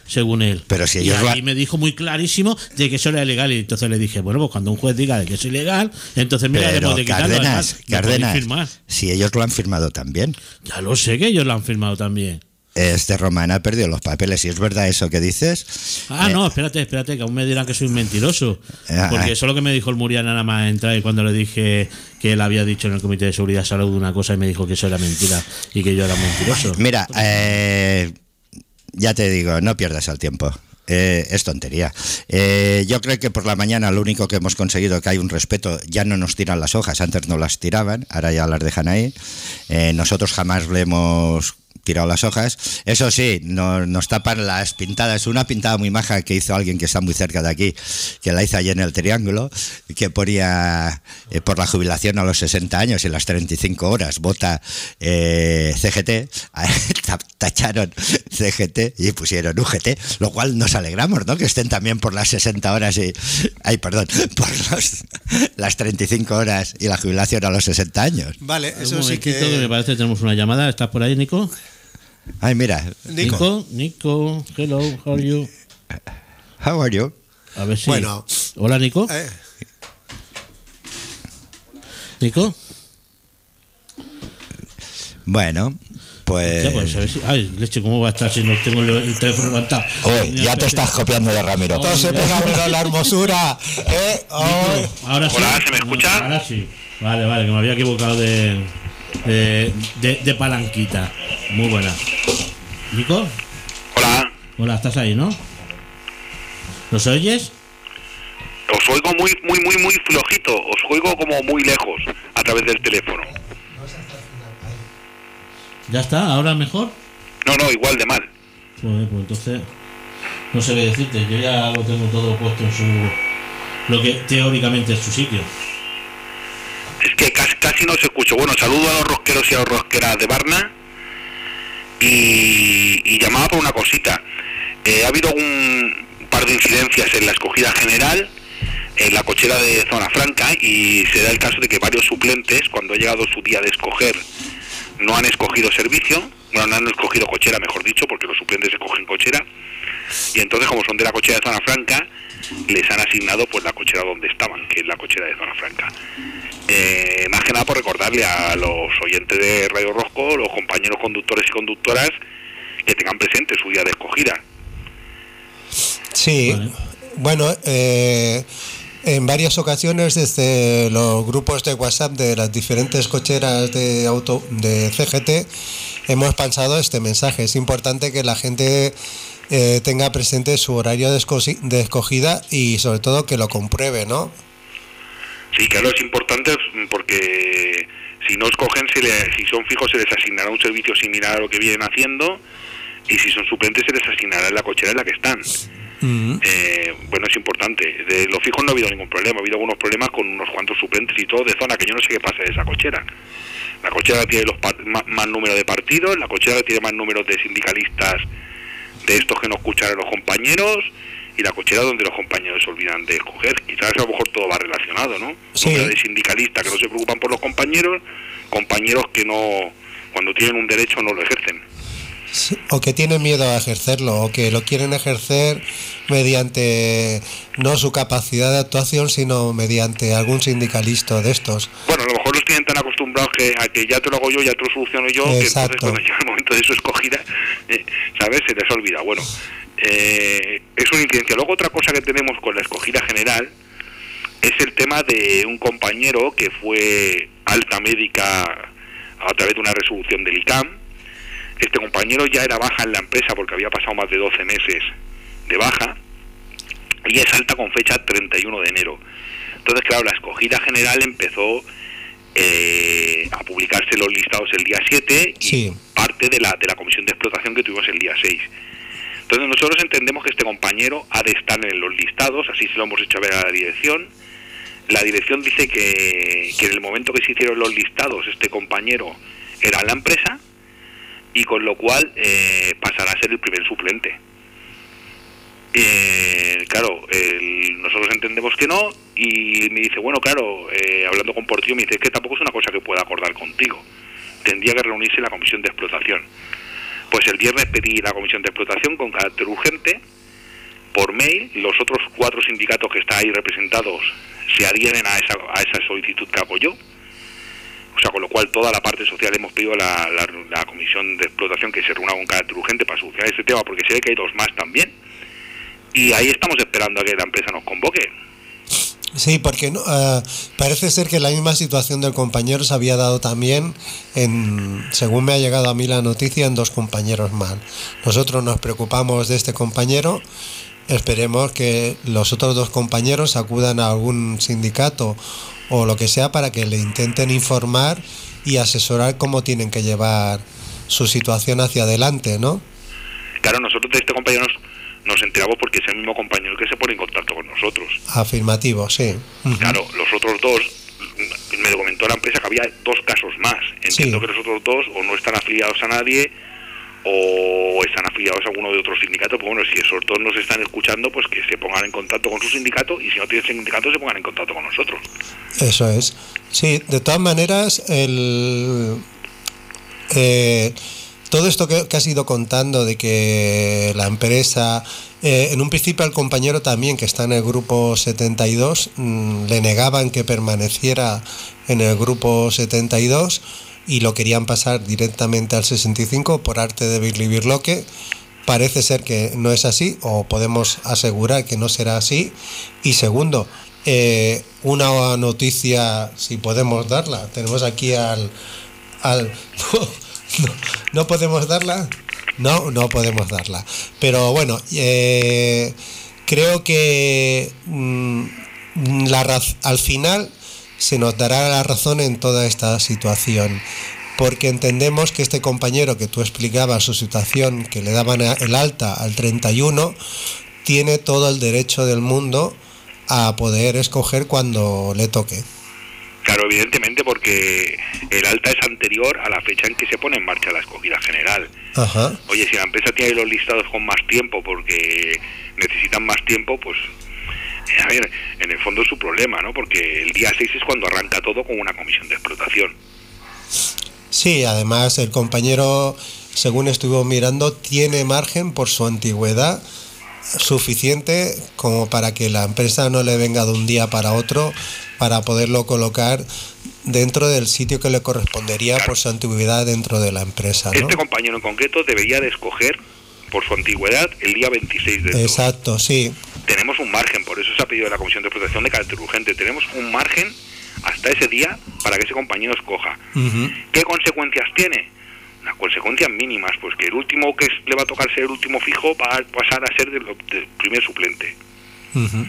B: según él.
C: Pero si
B: y
C: ellos
B: ahí me dijo muy clarísimo de que eso era ilegal y entonces le dije, bueno, pues cuando un juez diga de que es ilegal, entonces mira,
C: Pero
B: de quitarlo,
C: Cárdenas,
B: además, no
C: Cárdenas,
B: firmar.
C: si ellos lo han firmado también.
B: Ya lo sé que ellos lo han firmado también.
C: Este Román ha perdido los papeles. ¿Y es verdad eso que dices?
B: Ah,
C: Eh,
B: no, espérate, espérate, que aún me dirán que soy un mentiroso.
C: Ah.
B: Porque eso es lo que me dijo el Muriana nada más entrar y cuando le dije que él había dicho en el Comité de Seguridad y Salud una cosa y me dijo que eso era mentira y que yo era mentiroso.
C: Mira, eh, ya te digo, no pierdas el tiempo. Eh, es tontería. Eh, yo creo que por la mañana lo único que hemos conseguido que hay un respeto, ya no nos tiran las hojas, antes no las tiraban, ahora ya las dejan ahí. Eh, nosotros jamás le hemos tirado las hojas. Eso sí, no- nos tapan las pintadas. Una pintada muy maja que hizo alguien que está muy cerca de aquí, que la hizo allí en el Triángulo, que ponía eh, por la jubilación a los 60 años y las 35 horas, vota eh, CGT, Ta- tacharon CGT y pusieron UGT, lo cual nos alegramos, ¿no? Que estén también por las 60 horas y, ay, perdón, por los- las 35 horas y la jubilación a los 60 años.
D: Vale, eso sí
B: que... me parece que tenemos una llamada. ¿Estás por ahí, Nico?
C: Ay, mira,
D: Nico.
B: Nico, hello, how are you?
C: how are you?
B: A ver si.
D: Bueno.
B: Hola, Nico.
D: eh,
B: Nico.
C: Bueno, pues...
B: Ya, pues, a ver si- Ay, leche, ¿cómo va a estar si no tengo el, el teléfono levantado?
C: Oye, ya te estás copiando de Ramiro.
D: todo se pega pero la hermosura. Eh, oh.
B: Ahora sí.
F: Hola, ¿se me escucha?
B: Ahora sí. Vale, vale, que me había equivocado de, de, de- de palanquita. Muy buena. Nico,
F: Hola,
B: hola, estás ahí, ¿no? ¿Nos oyes?
F: os oigo muy, muy, muy, muy flojito. Os oigo como muy lejos a través del teléfono.
B: ¿Ya está? ¿Ahora mejor?
F: No, no, igual de mal.
B: Pues entonces no sé qué decirte. Yo ya lo tengo todo puesto en su... Lo que teóricamente es su sitio.
F: Es que casi, casi no se escucha. Bueno, saludo a los rosqueros y a las rosqueras de Barna. Y, y llamaba por una cosita. Eh, ha habido un par de incidencias en la escogida general, en la cochera de Zona Franca, y se da el caso de que varios suplentes, cuando ha llegado su día de escoger, no han escogido servicio, bueno, no han escogido cochera, mejor dicho, porque los suplentes escogen cochera, y entonces como son de la cochera de Zona Franca, les han asignado pues la cochera donde estaban, que es la cochera de Zona Franca. Eh, más que nada por recordarle a los oyentes de Radio Rosco, los compañeros conductores y conductoras, que tengan presente su día de escogida.
D: Sí, bueno, eh, en varias ocasiones desde los grupos de WhatsApp de las diferentes cocheras de auto de CGT hemos pasado este mensaje. Es importante que la gente eh, tenga presente su horario de, escogida y sobre todo que lo compruebe, ¿no?
F: Sí, claro, es importante porque si no escogen, se si son fijos, se les asignará un servicio similar a lo que vienen haciendo y si son suplentes, se les asignará la cochera en la que están. Eh, bueno, es importante. De los fijos no ha habido ningún problema. Ha habido algunos problemas con unos cuantos suplentes y todo de zona, que yo no sé qué pasa de esa cochera. La cochera tiene los ma- más, número de partidos, la cochera tiene más números de sindicalistas de estos que no escuchan a los compañeros y la cochera donde los compañeros se olvidan de escoger. Quizás a lo mejor todo va relacionado, ¿no?
D: Sí.
F: De sindicalistas que no se preocupan por los compañeros, compañeros que no, cuando tienen un derecho no lo ejercen.
D: Sí, O que tienen miedo a ejercerlo, o que lo quieren ejercer mediante no su capacidad de actuación, sino mediante algún sindicalista de estos.
F: Bueno, a lo mejor los tienen tan acostumbrados que a que ya te lo hago yo, ya te lo soluciono yo, que entonces cuando llega el momento de su escogida, eh, ¿sabes? Se les olvida. Bueno, eh, es una incidencia. Luego otra cosa que tenemos con la escogida general es el tema de un compañero que fue alta médica a través de una resolución del ICAM. Este compañero ya era baja en la empresa porque había pasado más de 12 meses de baja y es alta con fecha 31 de enero. Entonces, claro, la escogida general empezó eh, a publicarse los listados el día 7 y
D: Sí.
F: parte de la, de la comisión de explotación que tuvimos el día 6. Entonces nosotros entendemos que este compañero ha de estar en los listados, así se lo hemos hecho ver a la dirección. La dirección dice que, que en el momento que se hicieron los listados este compañero era la empresa y con lo cual eh, pasará a ser el primer suplente. Eh, claro, nosotros entendemos que no y me dice, bueno, claro, eh, hablando con Portillo me dice "Es que tampoco es una cosa que pueda acordar contigo. Tendría que reunirse la comisión de explotación. Pues el viernes pedí la comisión de explotación con carácter urgente por mail. Los otros cuatro sindicatos que están ahí representados se adhieren a esa, a esa solicitud que hago yo. O sea, con lo cual toda la parte social hemos pedido la, la comisión de explotación que se reúna con carácter urgente para solucionar este tema, porque se ve que hay dos más también. Y ahí estamos esperando a que la empresa nos convoque.
D: Sí, porque ah, parece ser que la misma situación del compañero se había dado también, en, según me ha llegado a mí la noticia, en dos compañeros más. Nosotros nos preocupamos de este compañero, esperemos que los otros dos compañeros acudan a algún sindicato o lo que sea para que le intenten informar y asesorar cómo tienen que llevar su situación hacia adelante, ¿no?
F: Claro, nosotros de este compañero nos, nos enteramos porque es el mismo compañero que se pone en contacto con nosotros.
D: Afirmativo, sí.
F: Claro, los otros dos, me documentó la empresa que había dos casos más. Entiendo
D: Sí.
F: que los otros dos o no están afiliados a nadie o están afiliados a alguno de otros sindicatos. Pues bueno, si esos dos nos están escuchando, pues que se pongan en contacto con su sindicato y si no tienen sindicato, se pongan en contacto con nosotros.
D: Eso es. Sí, de todas maneras, el, eh, todo esto que, que has ido contando de que la empresa, eh, en un principio al compañero también que está en el grupo 72, mm, le negaban que permaneciera en el grupo 72 y lo querían pasar directamente al 65 por arte de Birli Birloque. Parece ser que no es así, o podemos asegurar que no será así. Y segundo, eh, una noticia, si podemos darla, tenemos aquí al... al no, no, ¿no podemos darla? No, no podemos darla. Pero bueno, eh, creo que mm, la al final se nos dará la razón en toda esta situación. porque entendemos que este compañero que tú explicabas su situación, que le daban el alta al 31, tiene todo el derecho del mundo a poder escoger cuando le toque.
F: Claro, evidentemente porque el alta es anterior a la fecha en que se pone en marcha la escogida general.
D: Ajá.
F: Oye, si la empresa tiene los listados con más tiempo porque necesitan más tiempo, pues eh, a ver, en el fondo es su problema, ¿no? Porque el día 6 es cuando arranca todo con una comisión de explotación.
D: Sí, además el compañero, según estuvo mirando, tiene margen por su antigüedad suficiente como para que la empresa no le venga de un día para otro para poderlo colocar dentro del sitio que le correspondería por su antigüedad dentro de la empresa, ¿no?
F: Este compañero en concreto debería de escoger por su antigüedad el día 26 de octubre.
D: Exacto, sí.
F: Tenemos un margen, por eso se ha pedido a la comisión de explotación de carácter urgente. Tenemos un margen hasta ese día para que ese compañero escoja.
D: Ujú.
F: ¿Qué consecuencias tiene? Unas consecuencias mínimas, pues que el último que le va a tocar ser el último fijo va a pasar a ser del, del primer suplente.
D: Ujú.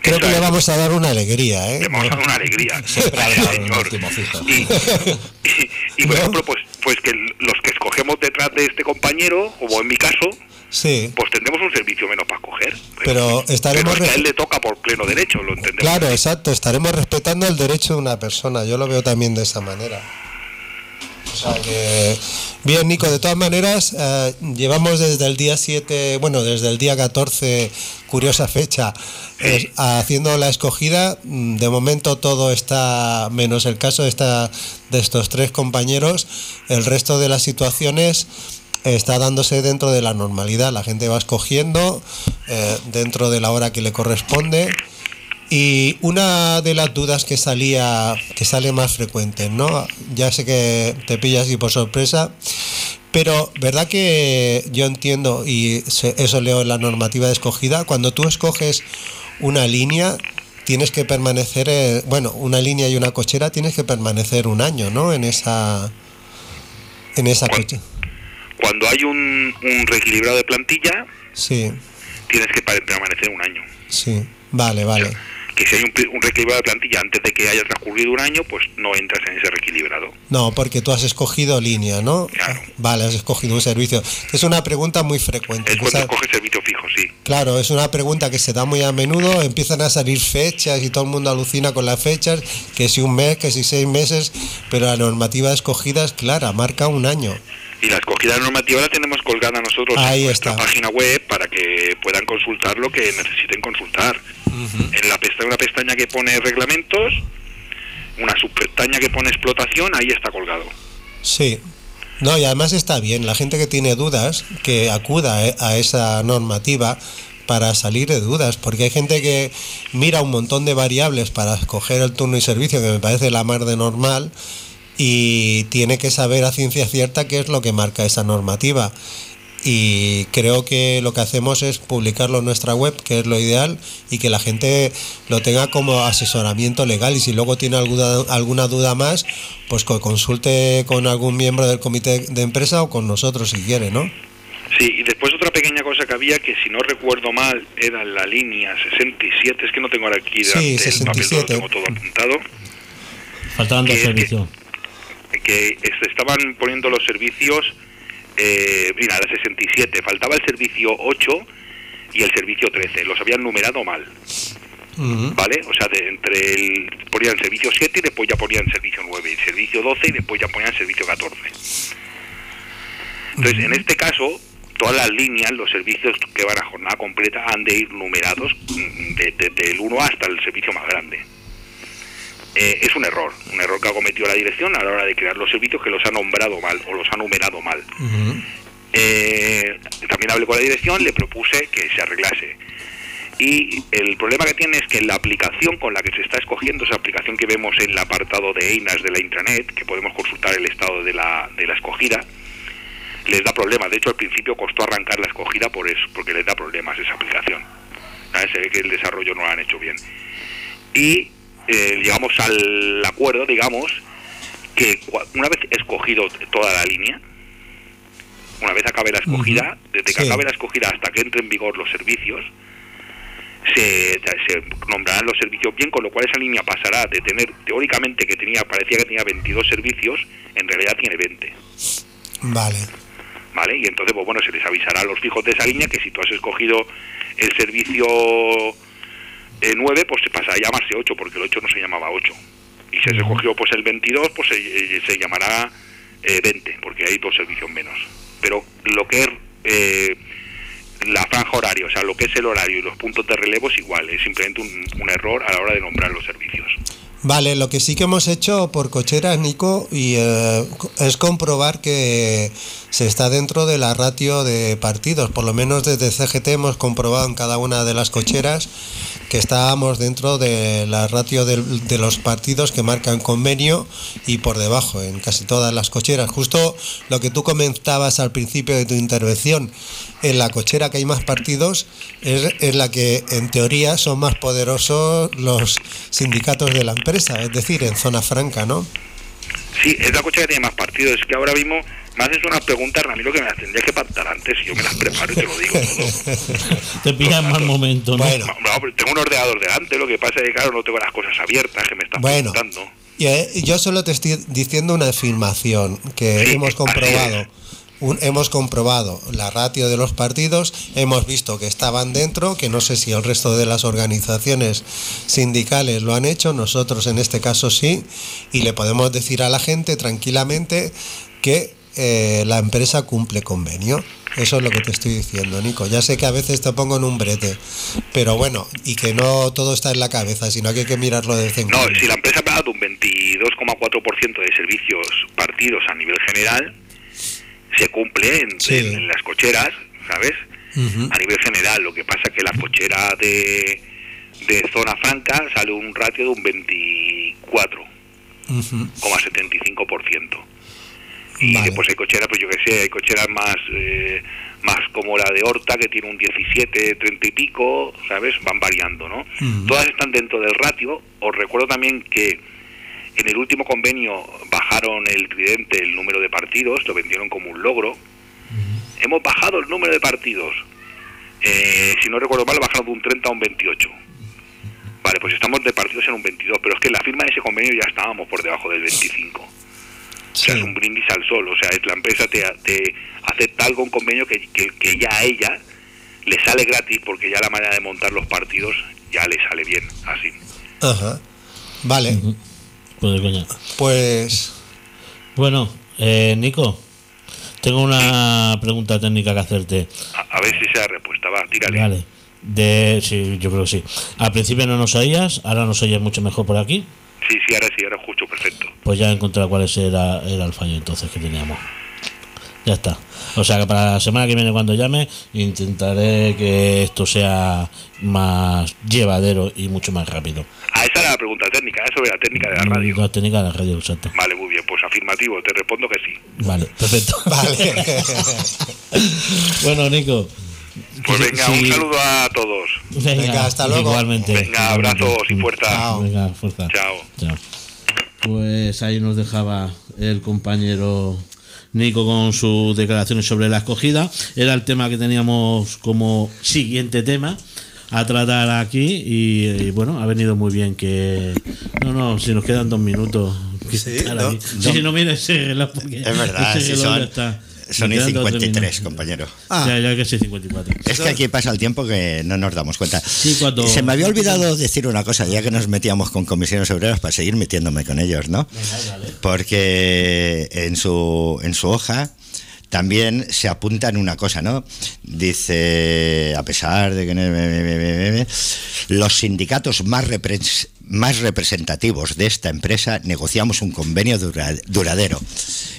D: Creo que le vamos a dar una alegría, ¿eh?
F: Le vamos a dar una alegría.
G: Siempre ha
F: Señor.
G: último fijo.
F: Y, y- y, por
D: ¿No?
F: ejemplo, pues, pues que los que escogemos detrás de este compañero, como en mi caso,
D: Sí.
F: pues tendremos un servicio menos para escoger.
D: Pero estaremos
F: Pero es que a él le toca por pleno derecho, lo entendemos.
D: Claro, exacto, estaremos respetando el derecho de una persona, yo lo veo también de esa manera. O sea que, bien Nico, de todas maneras, eh, llevamos desde el día 7, bueno, desde el día 14, curiosa fecha, eh, haciendo la escogida, Mm, de momento todo está, menos el caso de, esta, de estos tres compañeros, el resto de las situaciones está dándose dentro de la normalidad, la gente va escogiendo eh, dentro de la hora que le corresponde. Y una de las dudas que salía, que sale más frecuente, ¿no? Ya sé que te pillas y por sorpresa, pero verdad que yo entiendo y eso leo en la normativa de escogida, cuando tú escoges una línea tienes que permanecer, bueno, una línea y una cochera tienes que permanecer un año, ¿no? En esa, en esa cochera.
F: Cuando hay un, un reequilibrado de plantilla,
D: Sí,
F: tienes que permanecer un año.
D: sí, vale, vale.
F: Que si hay un, un reequilibrado de plantilla antes de que haya transcurrido un año, pues no entras en ese reequilibrado.
D: No, porque tú has escogido línea, ¿no?
F: Claro.
D: Vale, has escogido un servicio. Es una pregunta muy frecuente.
F: Es cuando escoges servicio fijo, sí.
D: Claro, es una pregunta que se da muy a menudo, empiezan a salir fechas y todo el mundo alucina con las fechas, que si un mes, que si seis meses, pero la normativa escogida es clara, marca un año.
F: Y la escogida normativa la tenemos colgada nosotros
D: Ahí
F: en nuestra
D: está.
F: página web para que puedan consultar lo que necesiten consultar. En la pestaña, una pestaña que pone reglamentos, una subpestaña que pone explotación, ahí está colgado.
D: Sí. No, y además está bien, la gente que tiene dudas, que acuda eh, a esa normativa para salir de dudas, porque hay gente que mira un montón de variables para escoger el turno y servicio, que me parece la mar de normal, y tiene que saber a ciencia cierta qué es lo que marca esa normativa. Y creo que lo que hacemos es publicarlo en nuestra web, que es lo ideal, y que la gente lo tenga como asesoramiento legal. Y si luego tiene alguna, alguna duda más, pues que consulte con algún miembro del comité de empresa o con nosotros si quiere, ¿no?
F: Sí, y después otra pequeña cosa que había, que si no recuerdo mal, era la línea 67, es que no tengo ahora aquí
D: Sí,
F: el papel, lo
D: 67.
F: tengo todo apuntado,
B: Faltaban dos servicios.
F: que se estaban poniendo los servicios, eh, mira, la 67, faltaba el servicio 8 y el servicio 13, los habían numerado mal. ¿vale? O sea, de, entre el, ponían servicio 7 y después ya ponían servicio 9, y servicio 12 y después ya ponían servicio 14. Entonces, en este caso, todas las líneas, los servicios que van a jornada completa han de ir numerados mm, de- de- del 1 hasta el servicio más grande. Eh, es un error, un error que ha cometido la dirección a la hora de crear los servicios que los ha nombrado mal o los ha numerado mal. Eh, también hablé con la dirección, le propuse que se arreglase. Y el problema que tiene es que la aplicación con la que se está escogiendo, esa aplicación que vemos en el apartado de EINAS de la intranet, que podemos consultar el estado de la, de la escogida, les da problemas. De hecho, al principio costó arrancar la escogida por eso, porque les da problemas esa aplicación. ¿Sabes? Se ve que el desarrollo no lo han hecho bien. Y eh, llegamos al acuerdo, digamos, que una vez escogido toda la línea, una vez acabe la escogida, desde que
D: Sí.
F: acabe la escogida hasta que entre en vigor los servicios, se, se nombrarán los servicios bien, con lo cual esa línea pasará de tener, teóricamente, que tenía parecía que tenía 22 servicios, en realidad tiene 20.
D: Vale.
F: ¿Vale? Y entonces, pues bueno, se les avisará a los fijos de esa línea que si tú has escogido el servicio eh, 9, pues se pasará a llamarse 8, porque el 8 no se llamaba 8. Y si has escogido pues el 22, pues se, eh, se llamará eh, 20, porque hay dos servicios menos. Pero lo que es eh, la franja horaria, o sea, lo que es el horario y los puntos de relevo es igual, es simplemente un, un error a la hora de nombrar los servicios.
D: Vale, lo que sí que hemos hecho por cocheras, Nico, y eh, es comprobar que se está dentro de la ratio de partidos. Por lo menos desde CGT hemos comprobado en cada una de las cocheras que estábamos dentro de la ratio de los partidos que marcan convenio y por debajo en casi todas las cocheras. Justo lo que tú comentabas al principio de tu intervención, en la cochera que hay más partidos es, es la que en teoría son más poderosos los sindicatos de la empresa, es decir, en zona franca, ¿no?
F: Sí, es la coche que tiene más partidos. Es que ahora mismo me haces unas preguntas, Ramiro, que me las tendrías que pactar antes y yo me las preparo y te lo digo todo.
B: Te pilla en mal momento, ¿no?
D: Bueno.
F: No, pero tengo un ordenador delante, lo que pasa es que, claro, no tengo las cosas abiertas que me estás
D: Bueno.
F: preguntando.
D: Y, eh, yo solo te estoy diciendo una afirmación que
F: Sí,
D: hemos comprobado. Un- hemos comprobado la ratio de los partidos, hemos visto que estaban dentro, que no sé si el resto de las organizaciones sindicales lo han hecho, nosotros en este caso sí, y le podemos decir a la gente tranquilamente que eh, la empresa cumple convenio. Eso es lo que te estoy diciendo, Nico. Ya sé que a veces te pongo en un brete, pero bueno, y que no todo está en la cabeza, sino que hay que mirarlo de vez en
F: No, si la empresa ha pagado un 22,4% de servicios partidos a nivel general, se cumple en,
D: Sí.
F: en- en las cocheras, ¿sabes? A nivel general, lo que pasa es que la cochera de, de zona franca sale un ratio de un 24,75%.
D: Ujú.
F: Y
D: Vale.
F: después hay cocheras, pues yo que sé, hay cocheras más eh, más como la de Horta, que tiene un 17, 30 y pico, ¿sabes? Van variando, ¿no? Todas están dentro del ratio. Os recuerdo también que en el último convenio bajaron el tridente el número de partidos, lo vendieron como un logro. Hemos bajado el número de partidos. Eh, si no recuerdo mal, bajaron de un 30 a un 28. Vale, pues estamos de partidos en un 22, pero es que en la firma de ese convenio ya estábamos por debajo del 25. O sea,
D: Sí.
F: es un brindis al sol. O sea, es la empresa te, te acepta algo, un convenio que, que, que ya a ella le sale gratis porque ya la manera de montar los partidos ya le sale bien, así.
D: Ajá. Vale,
B: Pues coña.
D: pues
B: Bueno, eh, Nico, tengo una pregunta técnica que hacerte.
F: A, a ver si sea respuesta, va, tírale.
B: Vale. De, sí, yo creo que sí. Al principio no nos oías, ahora nos oyes mucho mejor por aquí.
F: Sí, sí, ahora sí, ahora escucho perfecto.
B: Pues ya he encontrado cuál es era, era el fallo entonces que teníamos. Ya está. O sea que para la semana que viene cuando llame intentaré que esto sea más llevadero y mucho más rápido.
F: Ah, esa era la pregunta técnica, ¿eh? sobre la técnica de la radio.
B: La técnica de la radio, exacto.
F: Vale, muy bien, pues afirmativo, te respondo que sí.
B: Vale, perfecto.
D: vale.
B: bueno, Nico.
F: Pues venga,
B: sí-
F: un saludo a todos.
D: Venga, hasta luego.
B: Igualmente.
F: Venga, abrazos y fuerza.
D: Chao.
B: Venga, fuerza.
F: Chao.
B: Chao. Pues ahí nos dejaba el compañero Nico con sus declaraciones sobre la escogida. Era el tema que teníamos como siguiente tema a tratar aquí y, y bueno, ha venido muy bien que... No, no, si nos quedan dos minutos.
D: Sí, no,
B: ahí. sí, no porque
C: Es verdad,
B: ya
C: son,
B: está.
C: Son
B: dos
C: 53,
B: minutos.
C: compañero.
D: Ah.
B: Ya, ya que sí, 54.
C: Es que aquí pasa el tiempo que no nos damos cuenta.
B: Sí, cuando-
C: Se me había olvidado decir una cosa, ya que nos metíamos con comisiones obreras, para seguir metiéndome con ellos, ¿no? Porque en su, en su hoja también se apunta en una cosa, ¿no? Dice, a pesar de que los sindicatos más, repres- más representativos de esta empresa negociamos un convenio dura- duradero.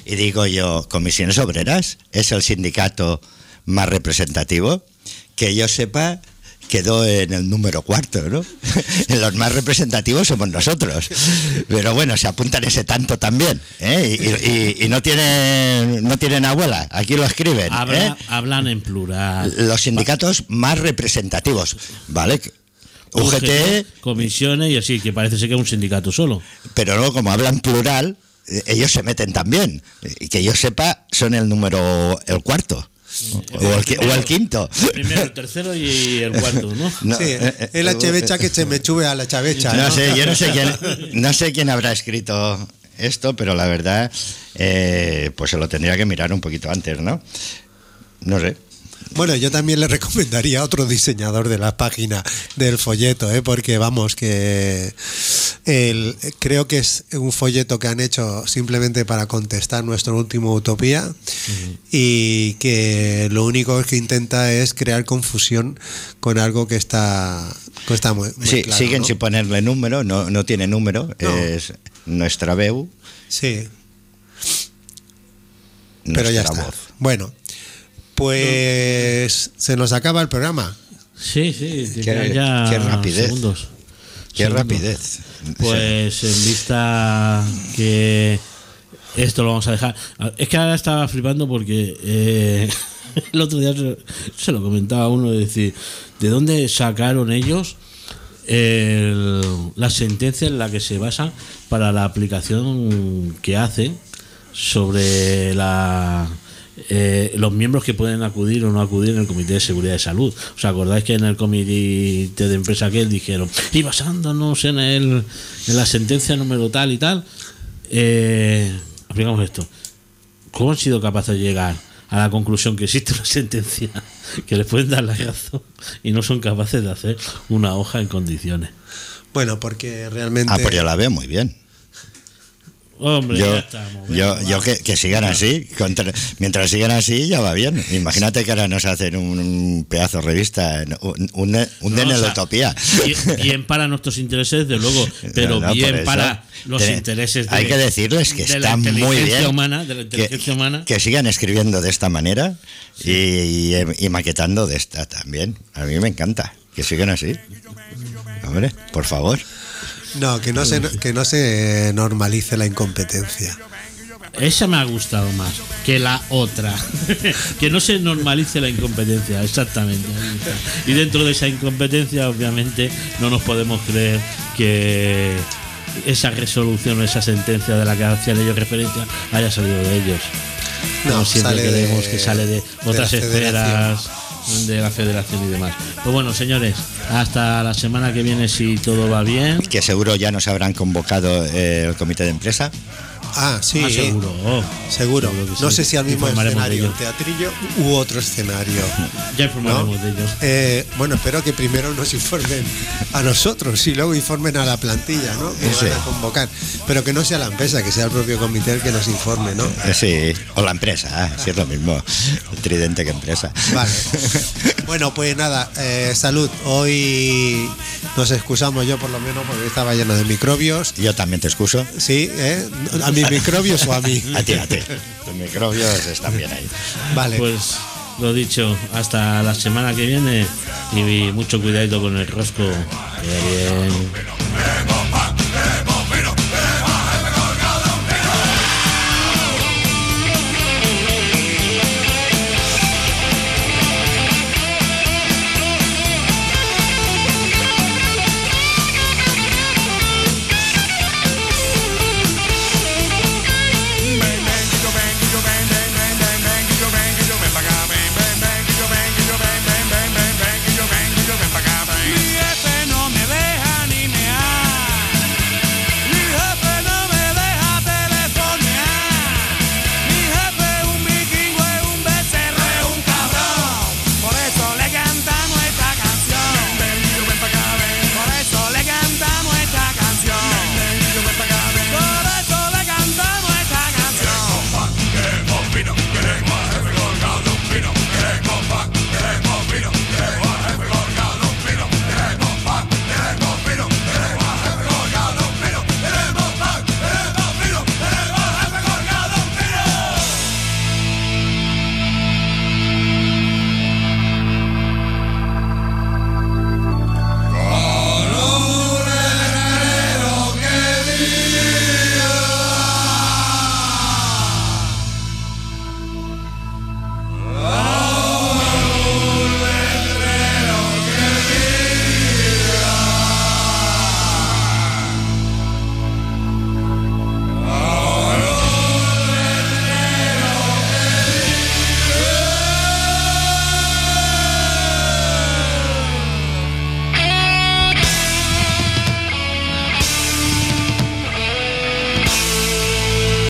C: Y digo yo, comisiones obreras es el sindicato más representativo. Que yo sepa, quedó en el número cuarto, ¿no? Los más representativos somos nosotros. Pero bueno, se apuntan ese tanto también. ¿eh? Y, y- y no tienen no tienen abuela, aquí lo escriben.
B: Habla-
C: ¿eh?
B: Hablan en plural.
C: Los sindicatos más representativos, ¿vale? UGT,
B: comisiones y así, que parece ser que es un sindicato solo.
C: pero luego como hablan plural, eh, ellos se meten también. Y que yo sepa, son el número, el cuarto. O el, o el quinto.
B: Primero, el tercero y el cuarto, ¿no?
C: No,
D: sí,
C: eh, eh,
D: es la chevecha que se me chube a la chavecha.
C: No
D: ¿no?
C: sé, yo no sé quién, no sé quién habrá escrito esto, pero la verdad, eh, pues se lo tendría que mirar un poquito antes, ¿no? No sé.
D: Bueno, yo también le recomendaría a otro diseñador de la página del folleto, ¿eh? porque vamos, que el- creo que es un folleto que han hecho simplemente para contestar nuestro último Utopía y que lo único que intenta es crear confusión con algo que está, que está muy, muy
C: Sí,
D: claro,
C: siguen
D: ¿no?
C: sin ponerle número, no, no tiene número,
D: No.
C: es nuestra veu,
D: Sí, pero ya está. Bueno, pues se nos acaba el programa.
B: Sí, sí,
C: Qué-
B: ya
C: qué rapidez.
B: segundos.
C: Qué
B: Segundos.
C: rapidez.
B: Pues en vista que esto lo vamos a dejar. Es que ahora estaba flipando porque eh, el otro día se, se lo comentaba a uno de decir, ¿de dónde sacaron ellos el- la sentencia en la que se basan para la aplicación que hacen sobre la eh, los miembros que pueden acudir o no acudir en el Comité de Seguridad de Salud. ¿Os acordáis que en el comité de empresa que dijeron, y basándonos en, el, en la sentencia número tal y tal, eh, aplicamos esto. ¿Cómo han sido capaces de llegar a la conclusión que existe una sentencia que les pueden dar la razón y no son capaces de hacer una hoja en condiciones?
D: Bueno, porque realmente...
C: Ah, pues yo la veo muy bien.
B: Hombre,
C: Yo,
B: ya estamos.
C: yo, yo que, que sigan así, contra- mientras sigan así ya va bien. Imagínate que ahora nos hacen un, un pedazo de revista, un, un, un
B: No,
C: en
B: o sea. Bien, bien para nuestros intereses, desde luego, pero
C: No, no, por
B: bien para los intereses de,
C: Hay que decirles que
B: de
C: está muy bien.
B: humana, de la inteligencia
C: que,
B: humana.
C: que sigan escribiendo de esta manera y, y- y maquetando de esta también. A mí me encanta. Que sigan así. Hombre, por favor.
D: No, que no, se, que no se normalice la incompetencia.
B: Esa me ha gustado más que la otra. que no se normalice la incompetencia, exactamente. Y dentro de esa incompetencia, obviamente, no nos podemos creer que esa resolución o esa sentencia de la que hacían ellos referencia haya salido de ellos.
D: No,
B: Como siempre creemos
D: de-
B: que sale de otras esferas de la federación y demás. Pues bueno, señores, hasta la semana que viene si todo va bien.
C: Que seguro ya nos habrán convocado eh, el comité de empresa.
D: Ah, sí,
B: Ah, seguro. oh.
D: seguro. No
B: sí.
D: sé si al mismo escenario, teatrillo u otro escenario.
B: Ya
D: ¿no?
B: informaremos de ellos.
D: Eh, bueno, espero que primero nos informen a nosotros y luego informen a la plantilla, ¿no? Que
C: Sí.
D: van a convocar. Pero que no sea la empresa, que sea el propio comité el que nos informe, ¿no?
C: Eh, sí, o la empresa, ah, si es lo mismo. Tridente que empresa.
D: Vale. Bueno, pues nada, eh, salud. Hoy nos excusamos yo por lo menos porque estaba lleno de microbios.
C: Yo también te excuso.
D: Sí, ¿eh? ¿A microbios o a mí?
C: A ti, a ti. Los microbios están bien ahí.
D: Vale.
B: Pues lo dicho, hasta la semana que viene y mucho cuidado con el rosco.